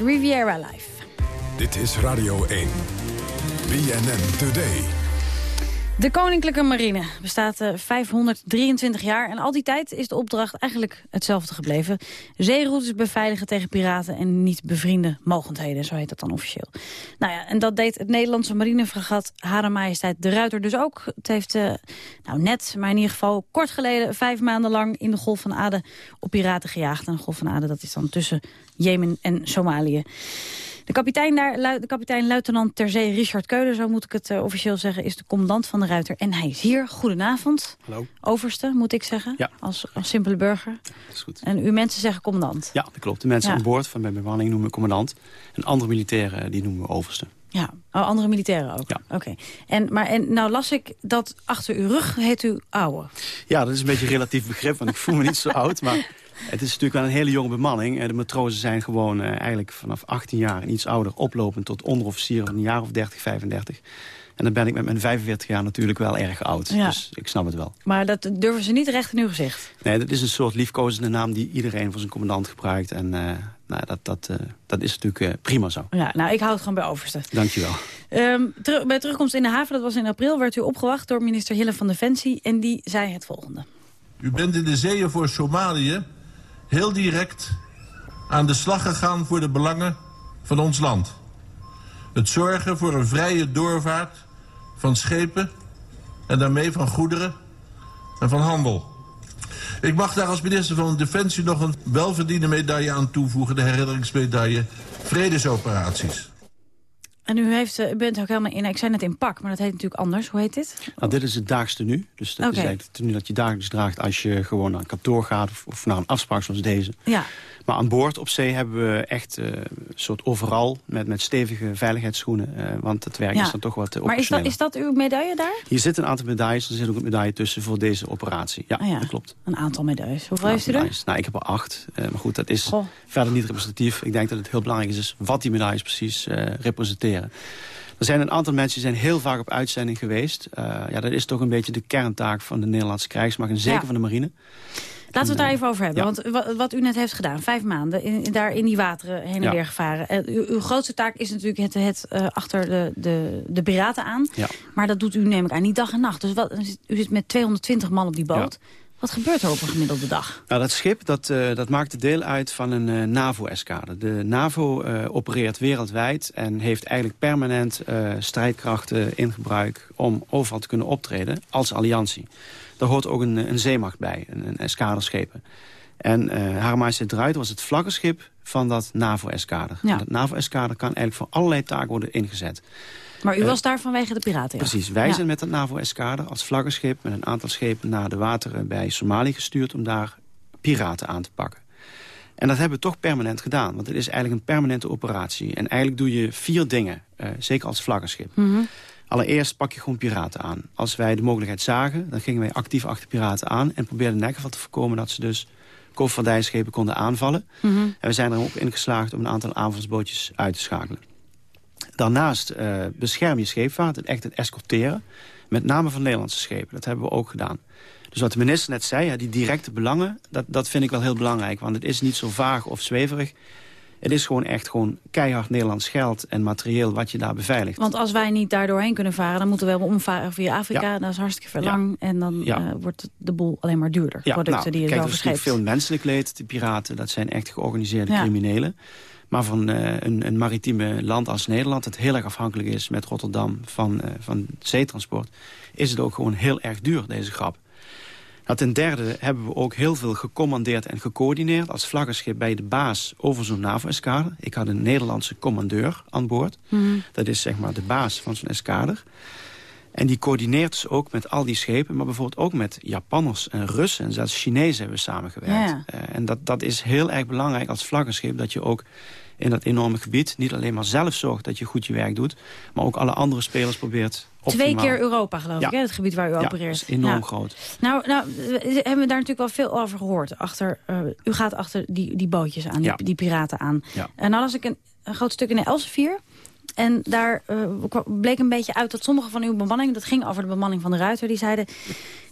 Riviera Live. Dit is Radio 1. BNN Today. De Koninklijke Marine bestaat eh, 523 jaar en al die tijd is de opdracht eigenlijk hetzelfde gebleven. Zeeroutes beveiligen tegen piraten en niet bevriende mogendheden, zo heet dat dan officieel. Nou ja, en dat deed het Nederlandse marinefregat Hare Majesteit de Ruiter dus ook. Het heeft eh, nou net, maar in ieder geval kort geleden, vijf maanden lang in de Golf van Aden op piraten gejaagd. En de Golf van Aden, dat is dan tussen Jemen en Somalië. De kapitein daar, de kapitein luitenant ter zee Richard Keulen, zo moet ik het eh, officieel zeggen, is de commandant van de Ruiter. En hij is hier. Goedenavond. Hallo. Overste, moet ik zeggen, Ja. als, als simpele burger. Dat is goed. En uw mensen zeggen commandant. Ja, dat klopt. De mensen Ja. aan boord van mijn bemanning noemen we commandant. En andere militairen die noemen we overste. Ja, oh, andere militairen ook. Oké. En, maar en nou las ik dat achter uw rug heet u ouwe. Ja, dat is een beetje een relatief begrip, want ik voel me niet zo oud. Maar het is natuurlijk wel een hele jonge bemanning. Eh, De matrozen zijn gewoon eh, eigenlijk vanaf 18 jaar en iets ouder... oplopend tot onderofficieren van een jaar of 30, 35. En dan ben ik met mijn 45 jaar natuurlijk wel erg oud. Ja. Dus ik snap het wel. Maar dat durven ze niet recht in uw gezicht. Nee, dat is een soort liefkozende naam die iedereen voor zijn commandant gebruikt. En eh, nou, dat, dat, eh, dat is natuurlijk prima zo. Ja, nou, ik hou het gewoon bij overste. Dankjewel. Ehm teru- bij terugkomst in de haven, dat was in april, werd u opgewacht door minister Hille van Defensie. En die zei het volgende. U bent in de zeeën voor Somalië heel direct aan de slag gegaan voor de belangen van ons land. Het zorgen voor een vrije doorvaart van schepen en daarmee van goederen en van handel. Ik mag daar als minister van Defensie nog een welverdiende medaille aan toevoegen, de herinneringsmedaille vredesoperaties. En u, heeft, eh, u bent ook helemaal in, ik zei net in pak, maar dat heet natuurlijk anders. Hoe heet dit? Nou, dit is het daags nu. Dus dat is eigenlijk het tenue dat je dagelijks draagt als je gewoon naar een kantoor gaat of, of naar een afspraak zoals deze. Ja. Maar aan boord op zee hebben we echt eh, een soort overal met, met stevige veiligheidsschoenen. eh, want het werk Ja. is dan toch wat uh, Maar is dat, is dat uw medaille daar? Hier zitten een aantal medailles. Er zit ook een medaille tussen voor deze operatie. Ja, Ah ja. dat klopt. Een aantal medailles. Hoeveel heeft u er? Nou, ik heb er acht. Maar goed, dat is Goh. verder niet representatief. Ik denk dat het heel belangrijk is wat die medailles precies eh, Er zijn een aantal mensen die zijn heel vaak op uitzending geweest. Eh, ja, dat is toch een beetje de kerntaak van de Nederlandse krijgsmacht. En zeker Ja. van de marine. Laten we het daar even over hebben. ja. Want wa- wat u net heeft gedaan, vijf maanden in, in- daar in die wateren heen en Ja. weer gevaren. Eh, uw, uw grootste taak is natuurlijk het, het eh, achter de, de, de piraten aan. Ja. Maar dat doet u neem ik aan niet dag en nacht. Dus wat, u zit met 220 man op die boot. Wat gebeurt er op een gemiddelde dag? Nou, dat schip dat, eh, dat maakte deel uit van een eh, NAVO-eskade. De NAVO eh, opereert wereldwijd en heeft eigenlijk permanent strijdkrachten in gebruik... om overal te kunnen optreden als alliantie. Daar hoort ook een, een zeemacht bij, een, een eskaderschepen. En eh Hare Majesteit Druid was het vlaggenschip van dat NAVO-eskader. Ja. Dat NAVO-eskader kan eigenlijk voor allerlei taken worden ingezet. Maar u Eh, was daar vanwege de piraten. Precies, wij Ja. zijn met dat NAVO-eskader als vlaggenschip... met een aantal schepen naar de wateren bij Somalië gestuurd... om daar piraten aan te pakken. En dat hebben we toch permanent gedaan. Want het is eigenlijk een permanente operatie. En eigenlijk doe je vier dingen, eh, zeker als vlaggenschip. Mhm. Allereerst pak je gewoon piraten aan. Als wij de mogelijkheid zagen, dan gingen wij actief achter piraten aan... en probeerden in te voorkomen dat ze dus koopvaardijschepen konden aanvallen. Mhm. En we zijn er ook in geslaagd om een aantal aanvalsbootjes uit te schakelen. Daarnaast eh, bescherm je scheepvaart, het echt het escorteren. Met name van Nederlandse schepen. Dat hebben we ook gedaan. Dus wat de minister net zei, die directe belangen... Dat, dat vind ik wel heel belangrijk. Want het is niet zo vaag of zweverig. Het is gewoon echt gewoon keihard Nederlands geld en materieel wat je daar beveiligt. Want als wij niet daar doorheen kunnen varen... dan moeten we wel omvaren via Afrika. Ja. Dat is hartstikke ver Ja. lang. En dan Ja. eh, wordt de boel alleen maar duurder. Ja, Producten nou, die je kijk, er is veel menselijk leed. De piraten, dat zijn echt georganiseerde Ja. criminelen. Maar van eh, een, een maritieme land als Nederland... dat heel erg afhankelijk is met Rotterdam van, eh, van zeetransport... is het ook gewoon heel erg duur, deze grap. Nou, ten derde hebben we ook heel veel gecommandeerd en gecoördineerd... als vlaggenschip bij de baas over zo'n NAVO-eskader. Ik had een Nederlandse commandeur aan boord. Mhm. Dat is zeg maar de baas van zo'n eskader. En die coördineert dus ook met al die schepen... maar bijvoorbeeld ook met Japanners en Russen en zelfs Chinezen hebben we samengewerkt. Ja, Eh, en dat, dat is heel erg belangrijk als vlaggenschip... dat je ook in dat enorme gebied niet alleen maar zelf zorgt dat je goed je werk doet... maar ook alle andere spelers probeert Twee optimaal. keer Europa, geloof Ja. ik, hè, het gebied waar u Ja, opereert. dat is enorm Ja. groot. Nou, nou, we hebben we daar natuurlijk wel veel over gehoord. Achter, eh, u gaat achter die, die bootjes aan, die, Ja. die piraten aan. Ja. En dan las ik een, een groot stuk in de Elsevier. En daar eh, bleek een beetje uit dat sommige van uw bemanning... dat ging over de bemanning van de Ruiter, die zeiden...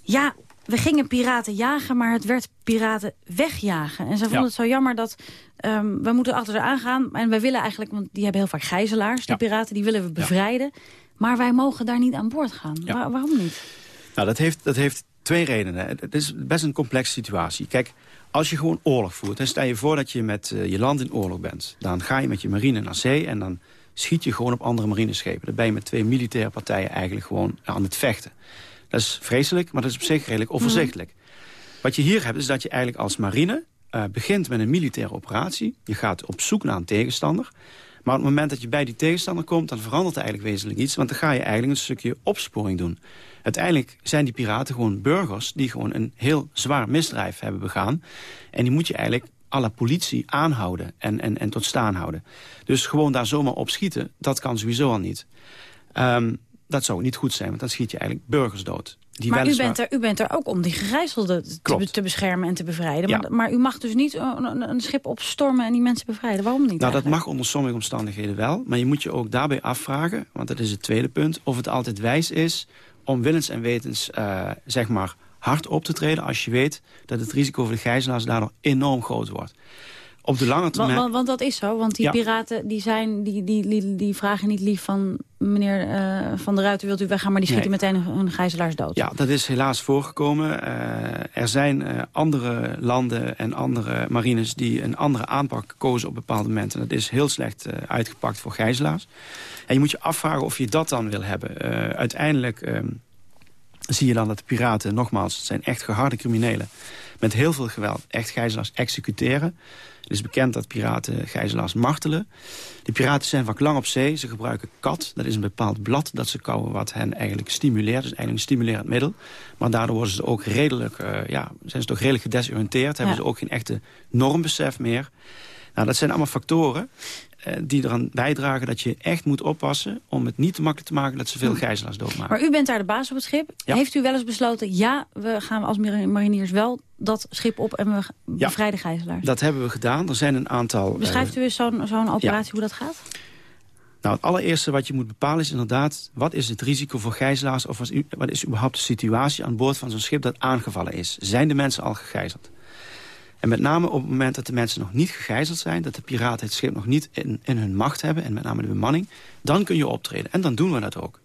ja, we gingen piraten jagen, maar het werd piraten wegjagen. En ze vonden Ja. het zo jammer dat ehm, we moeten achter haar aangaan. En wij willen eigenlijk, want die hebben heel vaak gijzelaars, die Ja. piraten... die willen we bevrijden. Maar wij mogen daar niet aan boord gaan. Waar- waarom niet? Nou, dat heeft, dat heeft twee redenen. Het is best een complexe situatie. Kijk, als je gewoon oorlog voert... dan stel je voor dat je met eh, je land in oorlog bent. Dan ga je met je marine naar zee en dan schiet je gewoon op andere marineschepen. Dan ben je met twee militaire partijen eigenlijk gewoon aan het vechten. Dat is vreselijk, maar dat is op zich redelijk overzichtelijk. Wat je hier hebt is dat je eigenlijk als marine eh, begint met een militaire operatie. Je gaat op zoek naar een tegenstander. Maar op het moment dat je bij die tegenstander komt... dan verandert er eigenlijk wezenlijk iets. Want dan ga je eigenlijk een stukje opsporing doen. Uiteindelijk zijn die piraten gewoon burgers... die gewoon een heel zwaar misdrijf hebben begaan. En die moet je eigenlijk la politie aanhouden en, en, en tot staan houden. Dus gewoon daar zomaar op schieten, dat kan sowieso al niet. Ehm, dat zou niet goed zijn, want dan schiet je eigenlijk burgers dood. Die maar u bent, er, u bent er ook om die gegijzelden te, te beschermen en te bevrijden. Ja. Maar, maar u mag dus niet een, schip opstormen en die mensen bevrijden. Waarom niet Nou, dat mag onder sommige omstandigheden wel. Maar je moet je ook daarbij afvragen, want dat is het tweede punt... of het altijd wijs is om willens en wetens eh, zeg maar hard op te treden... als je weet dat het risico voor de gijzelaars daardoor enorm groot wordt. Op de lange termijn... want, want dat is zo, want die Ja. piraten die zijn, die, die, die, die vragen niet lief van... meneer eh, Van der Ruiten, wilt u weggaan, maar die schieten Nee. meteen hun, gijzelaars dood. Ja, dat is helaas voorgekomen. Eh, er zijn eh, andere landen en andere marines die een andere aanpak kozen op bepaalde momenten. Dat is heel slecht uitgepakt voor gijzelaars. En je moet je afvragen of je dat dan wil hebben. Uiteindelijk ehm, zie je dan dat de piraten, nogmaals, het zijn echt geharde criminelen... met heel veel geweld echt gijzelaars executeren. Het is bekend dat piraten gijzelaars martelen. De piraten zijn vaak lang op zee. Ze gebruiken kat. Dat is een bepaald blad dat ze kouwen wat hen eigenlijk stimuleert. Is eigenlijk een stimulerend middel. Maar daardoor worden ze ook redelijk, eh, ja, zijn ze toch redelijk gedesoriënteerd. Hebben ze ook geen echte normbesef meer. Nou, dat zijn allemaal factoren die eraan bijdragen dat je echt moet oppassen... om het niet te makkelijk te maken dat ze veel gijzelaars doodmaken. Maar u bent daar de baas op het schip. Heeft u wel eens besloten, ja, we gaan als mariniers wel dat schip op... en we bevrijden gijzelaars? Dat hebben we gedaan. Er zijn een aantal... Beschrijft u eens zo'n zo'n operatie hoe dat gaat? Nou, het allereerste wat je moet bepalen is inderdaad... wat is het risico voor gijzelaars... of wat is überhaupt de situatie aan boord van zo'n schip dat aangevallen is? Zijn de mensen al gegijzeld? En met name op het moment dat de mensen nog niet gegijzeld zijn... dat de piraten het schip nog niet in, in hun macht hebben... en met name de bemanning, dan kun je optreden. En dan doen we dat ook.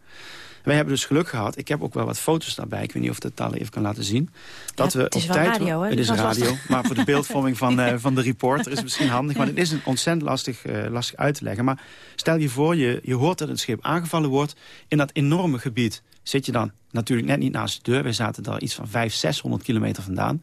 Wij hebben dus geluk gehad. Ik heb ook wel wat foto's daarbij. Ik weet niet of dat al even kan laten zien. Dat we het is op tijd, radio, hè? Het is radio. Maar voor de beeldvorming van, eh, van de reporter is het misschien handig. Maar het is een ontzettend lastig, eh, lastig uit te leggen. Maar stel je voor, je, je hoort dat het schip aangevallen wordt. In dat enorme gebied zit je dan natuurlijk net niet naast de deur. Wij zaten daar iets van 500, 600 kilometer vandaan.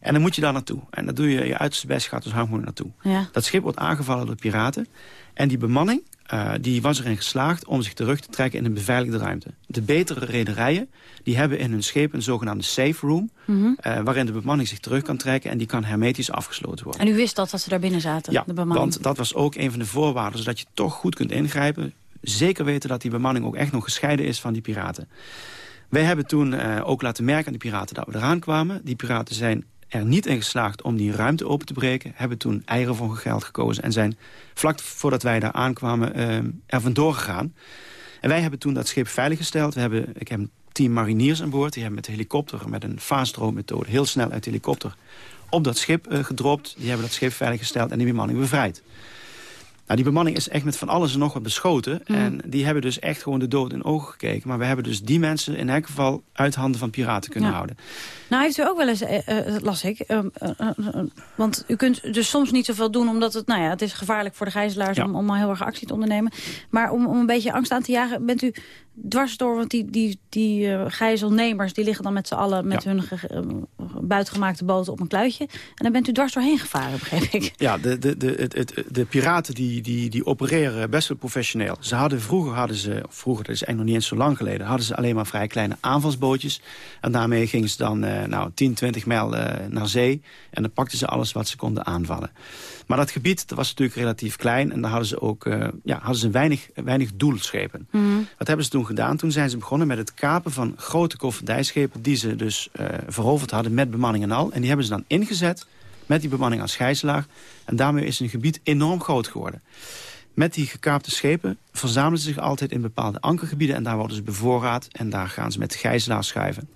En dan moet je daar naartoe. En dan doe je je uiterste best, gaat dus hard naartoe. Ja. Dat schip wordt aangevallen door piraten. En die bemanning eh, die was erin geslaagd om zich terug te trekken in een beveiligde ruimte. De betere rederijen die hebben in hun scheep een zogenaamde safe room... Mhm. eh, waarin de bemanning zich terug kan trekken... en die kan hermetisch afgesloten worden. En u wist dat, dat ze daar binnen zaten, Ja, de bemanning? want dat was ook een van de voorwaarden... zodat je toch goed kunt ingrijpen. Zeker weten dat die bemanning ook echt nog gescheiden is van die piraten. Wij hebben toen eh, ook laten merken aan die piraten dat we eraan kwamen. Die piraten zijn er niet in geslaagd om die ruimte open te breken. Hebben toen eieren voor geld gekozen. En zijn vlak voordat wij daar aankwamen eh, er vandoor gegaan. En wij hebben toen dat schip veiliggesteld. We hebben, ik heb een team mariniers aan boord. Die hebben met helikopter, met een fast-droommethode... heel snel uit de helikopter op dat schip eh, gedropt. Die hebben dat schip veiliggesteld en die bemanning bevrijd. Nou, die bemanning is echt met van alles en nog wat beschoten. Mm. En die hebben dus echt gewoon de dood in ogen gekeken. Maar we hebben dus die mensen in elk geval uit handen van piraten kunnen Ja. houden. Nou heeft u ook wel eens, eh, eh, las ik, eh, eh, eh, eh, want u kunt dus soms niet zoveel doen... omdat het, nou ja, het is gevaarlijk voor de gijzelaars Ja. om, om heel erg actie te ondernemen. Maar om, om een beetje angst aan te jagen, bent u dwars door... want die, die, die eh, gijzelnemers die liggen dan met z'n allen... met hun ge- eh, buitengemaakte boten op een kluitje. En dan bent u dwars doorheen gevaren, begreep ik. Ja, de, de, de, het, het, de piraten die, die, die opereren best wel professioneel. Ze hadden vroeger, hadden ze, vroeger, dat is eigenlijk nog niet eens zo lang geleden... hadden ze alleen maar vrij kleine aanvalsbootjes. En daarmee gingen ze dan eh, nou, 10, 20 mijl naar zee. En dan pakten ze alles wat ze konden aanvallen. Maar dat gebied dat was natuurlijk relatief klein. En daar hadden ze ook eh, ja, hadden ze weinig, weinig doelschepen. Wat hebben ze toen gedaan? Toen zijn ze begonnen met het kapen van grote kofferdijschepen... die ze dus eh, veroverd hadden met bemanning en al. En die hebben ze dan ingezet met die bemanning als gijzelaar. En daarmee is hun gebied enorm groot geworden. Met die gekaapte schepen verzamelen ze zich altijd in bepaalde ankergebieden... en daar worden ze bevoorraad en daar gaan ze met gijzelaars schuiven.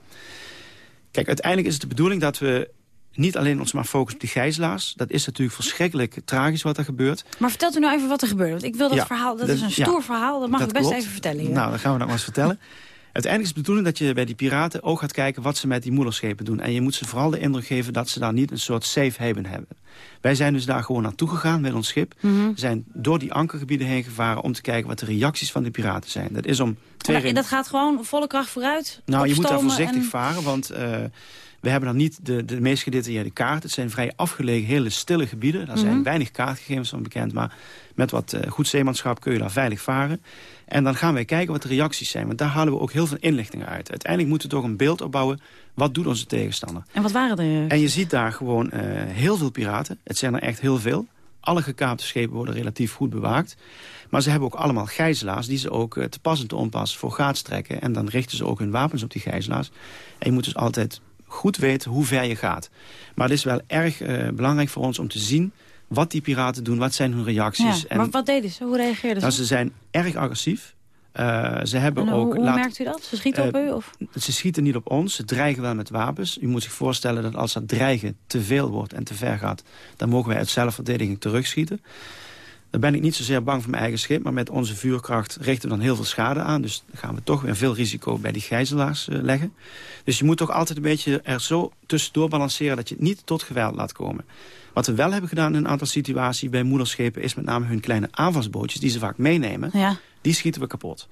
Kijk, uiteindelijk is het de bedoeling dat we niet alleen ons maar focussen op die gijzelaars. Dat is natuurlijk verschrikkelijk tragisch wat er gebeurt. Maar vertelt u nou even wat er gebeurde. Want ik wil dat Ja, verhaal, dat dat- is een ja, stoer verhaal. Dat mag dat ik best klopt. even vertellen hier. Nou, dan gaan we dat maar eens vertellen. Uiteindelijk is de bedoeling dat je bij die piraten ook gaat kijken... wat ze met die moederschepen doen. En je moet ze vooral de indruk geven dat ze daar niet een soort safe haven hebben. Wij zijn dus daar gewoon naartoe gegaan met ons schip. We zijn door die ankergebieden heen gevaren... om te kijken wat de reacties van de piraten zijn. Dat is om twee redenen. dat gaat gewoon volle kracht vooruit. Nou, je moet daar voorzichtig en- varen, want eh, we hebben dan niet de, de meest gedetailleerde kaart. Het zijn vrij afgelegen, hele stille gebieden. Daar zijn Mhm. weinig kaartgegevens van bekend, maar met wat eh, goed zeemanschap kun je daar veilig varen. En dan gaan wij kijken wat de reacties zijn, want daar halen we ook heel veel inlichtingen uit. Uiteindelijk moeten we toch een beeld opbouwen, wat doet onze tegenstander? En wat waren er? En je ziet daar gewoon eh, heel veel piraten. Het zijn er echt heel veel. Alle gekaapte schepen worden relatief goed bewaakt. Maar ze hebben ook allemaal gijzelaars die ze ook eh, te pas en te onpas voor gaat trekken. En dan richten ze ook hun wapens op die gijzelaars. En je moet dus altijd goed weten hoe ver je gaat. Maar het is wel erg eh, belangrijk voor ons om te zien wat die piraten doen. Wat zijn hun reacties. Ja, maar wat deden ze? Hoe reageerden ze? nou, ze zijn erg agressief. Eh, ze hebben En ook... hoe, hoe laat- merkt u dat? Ze schieten op Eh, u? Of? ze schieten niet op ons, ze dreigen wel met wapens. U moet zich voorstellen dat als dat dreigen te veel wordt en te ver gaat... dan mogen wij uit zelfverdediging terugschieten. Dan ben ik niet zozeer bang voor mijn eigen schip... maar met onze vuurkracht richten we dan heel veel schade aan. Dus dan gaan we toch weer veel risico bij die gijzelaars eh, leggen. Dus je moet toch altijd een beetje er zo tussendoor balanceren dat je het niet tot geweld laat komen. Wat we wel hebben gedaan in een aantal situaties bij moederschepen... is met name hun kleine aanvalsbootjes die ze vaak meenemen. Ja. Die schieten we kapot.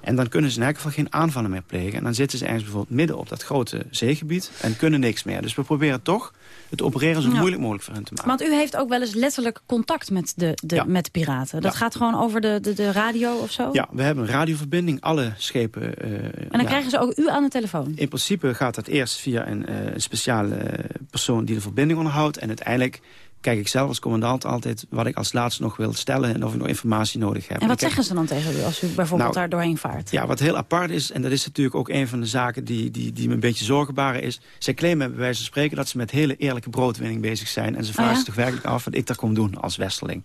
En dan kunnen ze in elk geval geen aanvallen meer plegen. En dan zitten ze ergens bijvoorbeeld midden op dat grote zeegebied... en kunnen niks meer. Dus we proberen toch het opereren zo Ja. moeilijk mogelijk voor hen te maken. Want u heeft ook wel eens letterlijk contact met de, de, met de piraten. Dat Ja. gaat gewoon over de, de, de radio of zo? Ja, we hebben een radioverbinding. Alle schepen... eh, En dan krijgen ze ook u aan de telefoon? In principe gaat dat eerst via een, eh, speciale eh, persoon die de verbinding onderhoudt. En uiteindelijk kijk ik zelf als commandant altijd wat ik als laatste nog wil stellen... en of ik nog informatie nodig heb. En wat zeggen ze dan tegen u als u bijvoorbeeld Nou, daar doorheen vaart? Ja, wat heel apart is, en dat is natuurlijk ook een van de zaken die, die, die me een beetje zorgen baren is... zij claimen bij wijze van spreken dat ze met hele eerlijke broodwinning bezig zijn... en ze vragen ja? zich toch werkelijk af wat ik daar kom doen als westerling.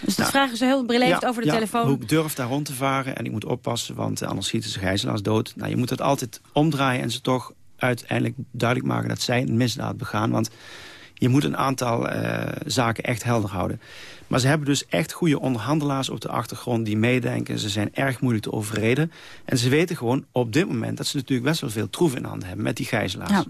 Dus dat vragen ze heel beleefd over de ja, telefoon? hoe ik durf daar rond te varen en ik moet oppassen... want eh, anders schieten ze gijzelaars dood. Nou, je moet dat altijd omdraaien en ze toch uiteindelijk duidelijk maken... dat zij een misdaad begaan, want je moet een aantal eh, zaken echt helder houden. Maar ze hebben dus echt goede onderhandelaars op de achtergrond die meedenken. Ze zijn erg moeilijk te overreden. En ze weten gewoon op dit moment dat ze natuurlijk best wel veel troef in handen hebben met die gijzelaars. Ja.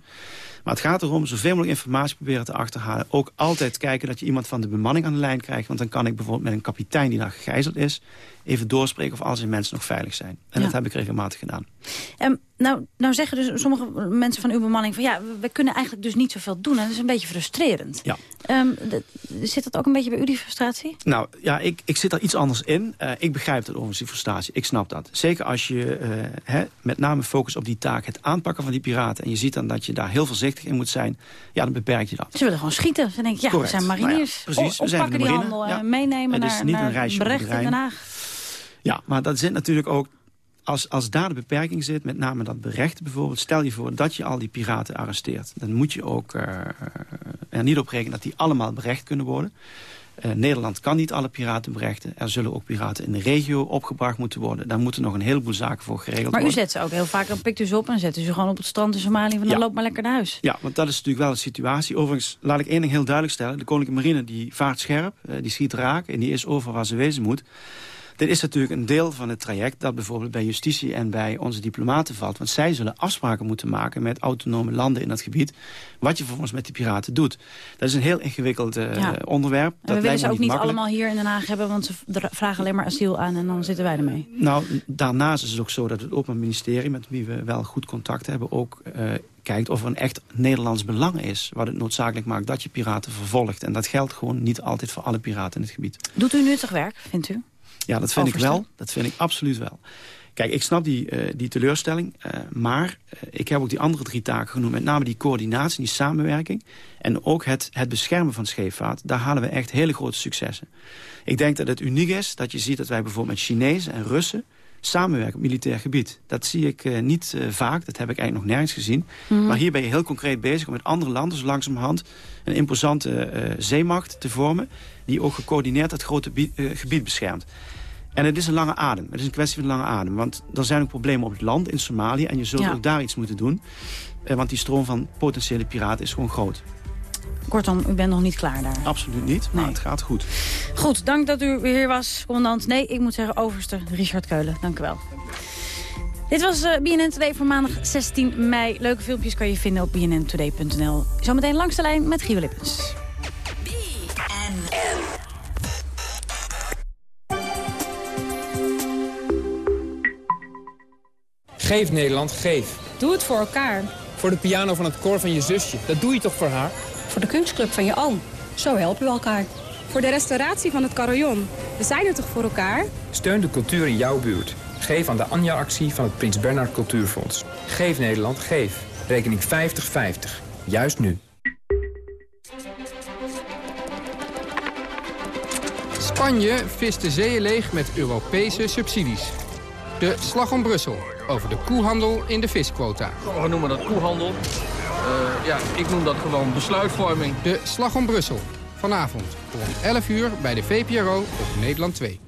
Maar het gaat erom zoveel mogelijk informatie proberen te achterhalen. Ook altijd kijken dat je iemand van de bemanning aan de lijn krijgt. Want dan kan ik bijvoorbeeld met een kapitein die daar gegijzeld is... even doorspreken of al zijn mensen nog veilig zijn. En Ja. dat heb ik regelmatig gedaan. En nou, nou zeggen dus sommige mensen van uw bemanning van ja, we kunnen eigenlijk dus niet zoveel doen. En dat is een beetje frustrerend. Ja. De- zit dat ook een beetje bij u, die frustratie? Nou, ja, ik, ik zit daar iets anders in. Eh, ik begrijp dat overigens, die frustratie. Ik snap dat. Zeker als je eh, met name focust op die taak, het aanpakken van die piraten... en je ziet dan dat je daar heel voorzichtig in moet zijn... ja, dan beperk je dat. Ze willen gewoon schieten. Ze denken, ja, Correct. we zijn mariniers. Nou ja, precies, O- we zijn die handel en Ja. meenemen Het is naar, niet een naar reisje Brecht in. Den Haag. Ja, maar dat zit natuurlijk ook... Als, als daar de beperking zit, met name dat berechten bijvoorbeeld... stel je voor dat je al die piraten arresteert. Dan moet je ook eh, er niet op rekenen dat die allemaal berecht kunnen worden. Eh, Nederland kan niet alle piraten berechten. Er zullen ook piraten in de regio opgebracht moeten worden. Daar moeten nog een heleboel zaken voor geregeld Maar u worden. zet ze ook heel vaak, dan pikt u ze op en zet u ze gewoon op het strand in Somalië. Van, dan Ja. loop maar lekker naar huis. Ja, want dat is natuurlijk wel de situatie. Overigens, laat ik één ding heel duidelijk stellen. De Koninklijke Marine die vaart scherp, eh, die schiet raak... en die is over waar ze wezen moet. Dit is natuurlijk een deel van het traject dat bijvoorbeeld bij justitie en bij onze diplomaten valt. Want zij zullen afspraken moeten maken met autonome landen in dat gebied. Wat je vervolgens met die piraten doet. Dat is een heel ingewikkeld eh, Ja. onderwerp. En Dat we willen ze ook niet makkelijk. allemaal hier in Den Haag hebben, want ze vragen alleen maar asiel aan en dan zitten wij ermee. Nou, daarnaast is het ook zo dat het Openbaar Ministerie... met wie we wel goed contact hebben... ook eh, kijkt of er een echt Nederlands belang is... wat het noodzakelijk maakt dat je piraten vervolgt. En dat geldt gewoon niet altijd voor alle piraten in het gebied. Doet u nuttig werk, vindt u? Ja, dat vind ik wel. Dat vind ik absoluut wel. Kijk, ik snap die, eh, die teleurstelling. eh, maar eh, ik heb ook die andere drie taken genoemd. Met name die coördinatie, die samenwerking. En ook het, het beschermen van scheepvaart. Daar halen we echt hele grote successen. Ik denk dat het uniek is dat je ziet dat wij bijvoorbeeld met Chinezen en Russen samenwerken op militair gebied. Dat zie ik eh, niet eh, vaak, dat heb ik eigenlijk nog nergens gezien. Mhm. Maar hier ben je heel concreet bezig om met andere landen zo langzamerhand een imposante eh, zeemacht te vormen... die ook gecoördineerd het grote bie- gebied beschermt. En het is een lange adem. Het is een kwestie van lange adem. Want er zijn ook problemen op het land in Somalië... en je zult Ja. ook daar iets moeten doen. Want die stroom van potentiële piraten is gewoon groot. Kortom, u bent nog niet klaar daar. Absoluut niet, maar het gaat goed. Goed, dank dat u weer hier was, commandant. Nee, ik moet zeggen overste Richard Keulen. Dank u wel. Dit was eh, BNN Today voor maandag 16 mei. Leuke filmpjes kan je vinden op bnntoday.nl. Zometeen langs de lijn met Gio Lippens. Geef Nederland, geef. Doe het voor elkaar. Voor de piano van het koor van je zusje. Dat doe je toch voor haar? Voor de kunstclub van je oom. Zo helpen we elkaar. Voor de restauratie van het carillon. We zijn er toch voor elkaar? Steun de cultuur in jouw buurt. Geef aan de Anja-actie van het Prins Bernhard Cultuurfonds. Geef Nederland, geef. Rekening 5050. Juist nu. Spanje vist de zeeën leeg met Europese subsidies. De Slag om Brussel over de koehandel in de visquota. We noemen dat koehandel. Eh, ja, ik noem dat gewoon besluitvorming. De Slag om Brussel. Vanavond rond 11 uur bij de VPRO op Nederland 2.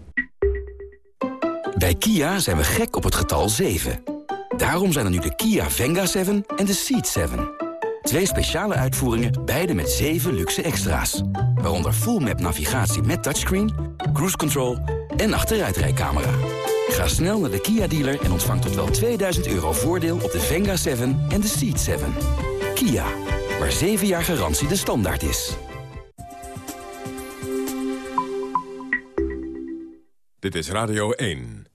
Bij Kia zijn we gek op het getal 7. Daarom zijn er nu de Kia Venga 7 en de Ceed 7. Twee speciale uitvoeringen, beide met 7 luxe extra's. Waaronder full map navigatie met touchscreen, cruise control en achteruitrijcamera. Ga snel naar de Kia dealer en ontvang tot wel 2000 euro voordeel op de Venga 7 en de Ceed 7. Kia, waar 7 jaar garantie de standaard is. Dit is Radio 1.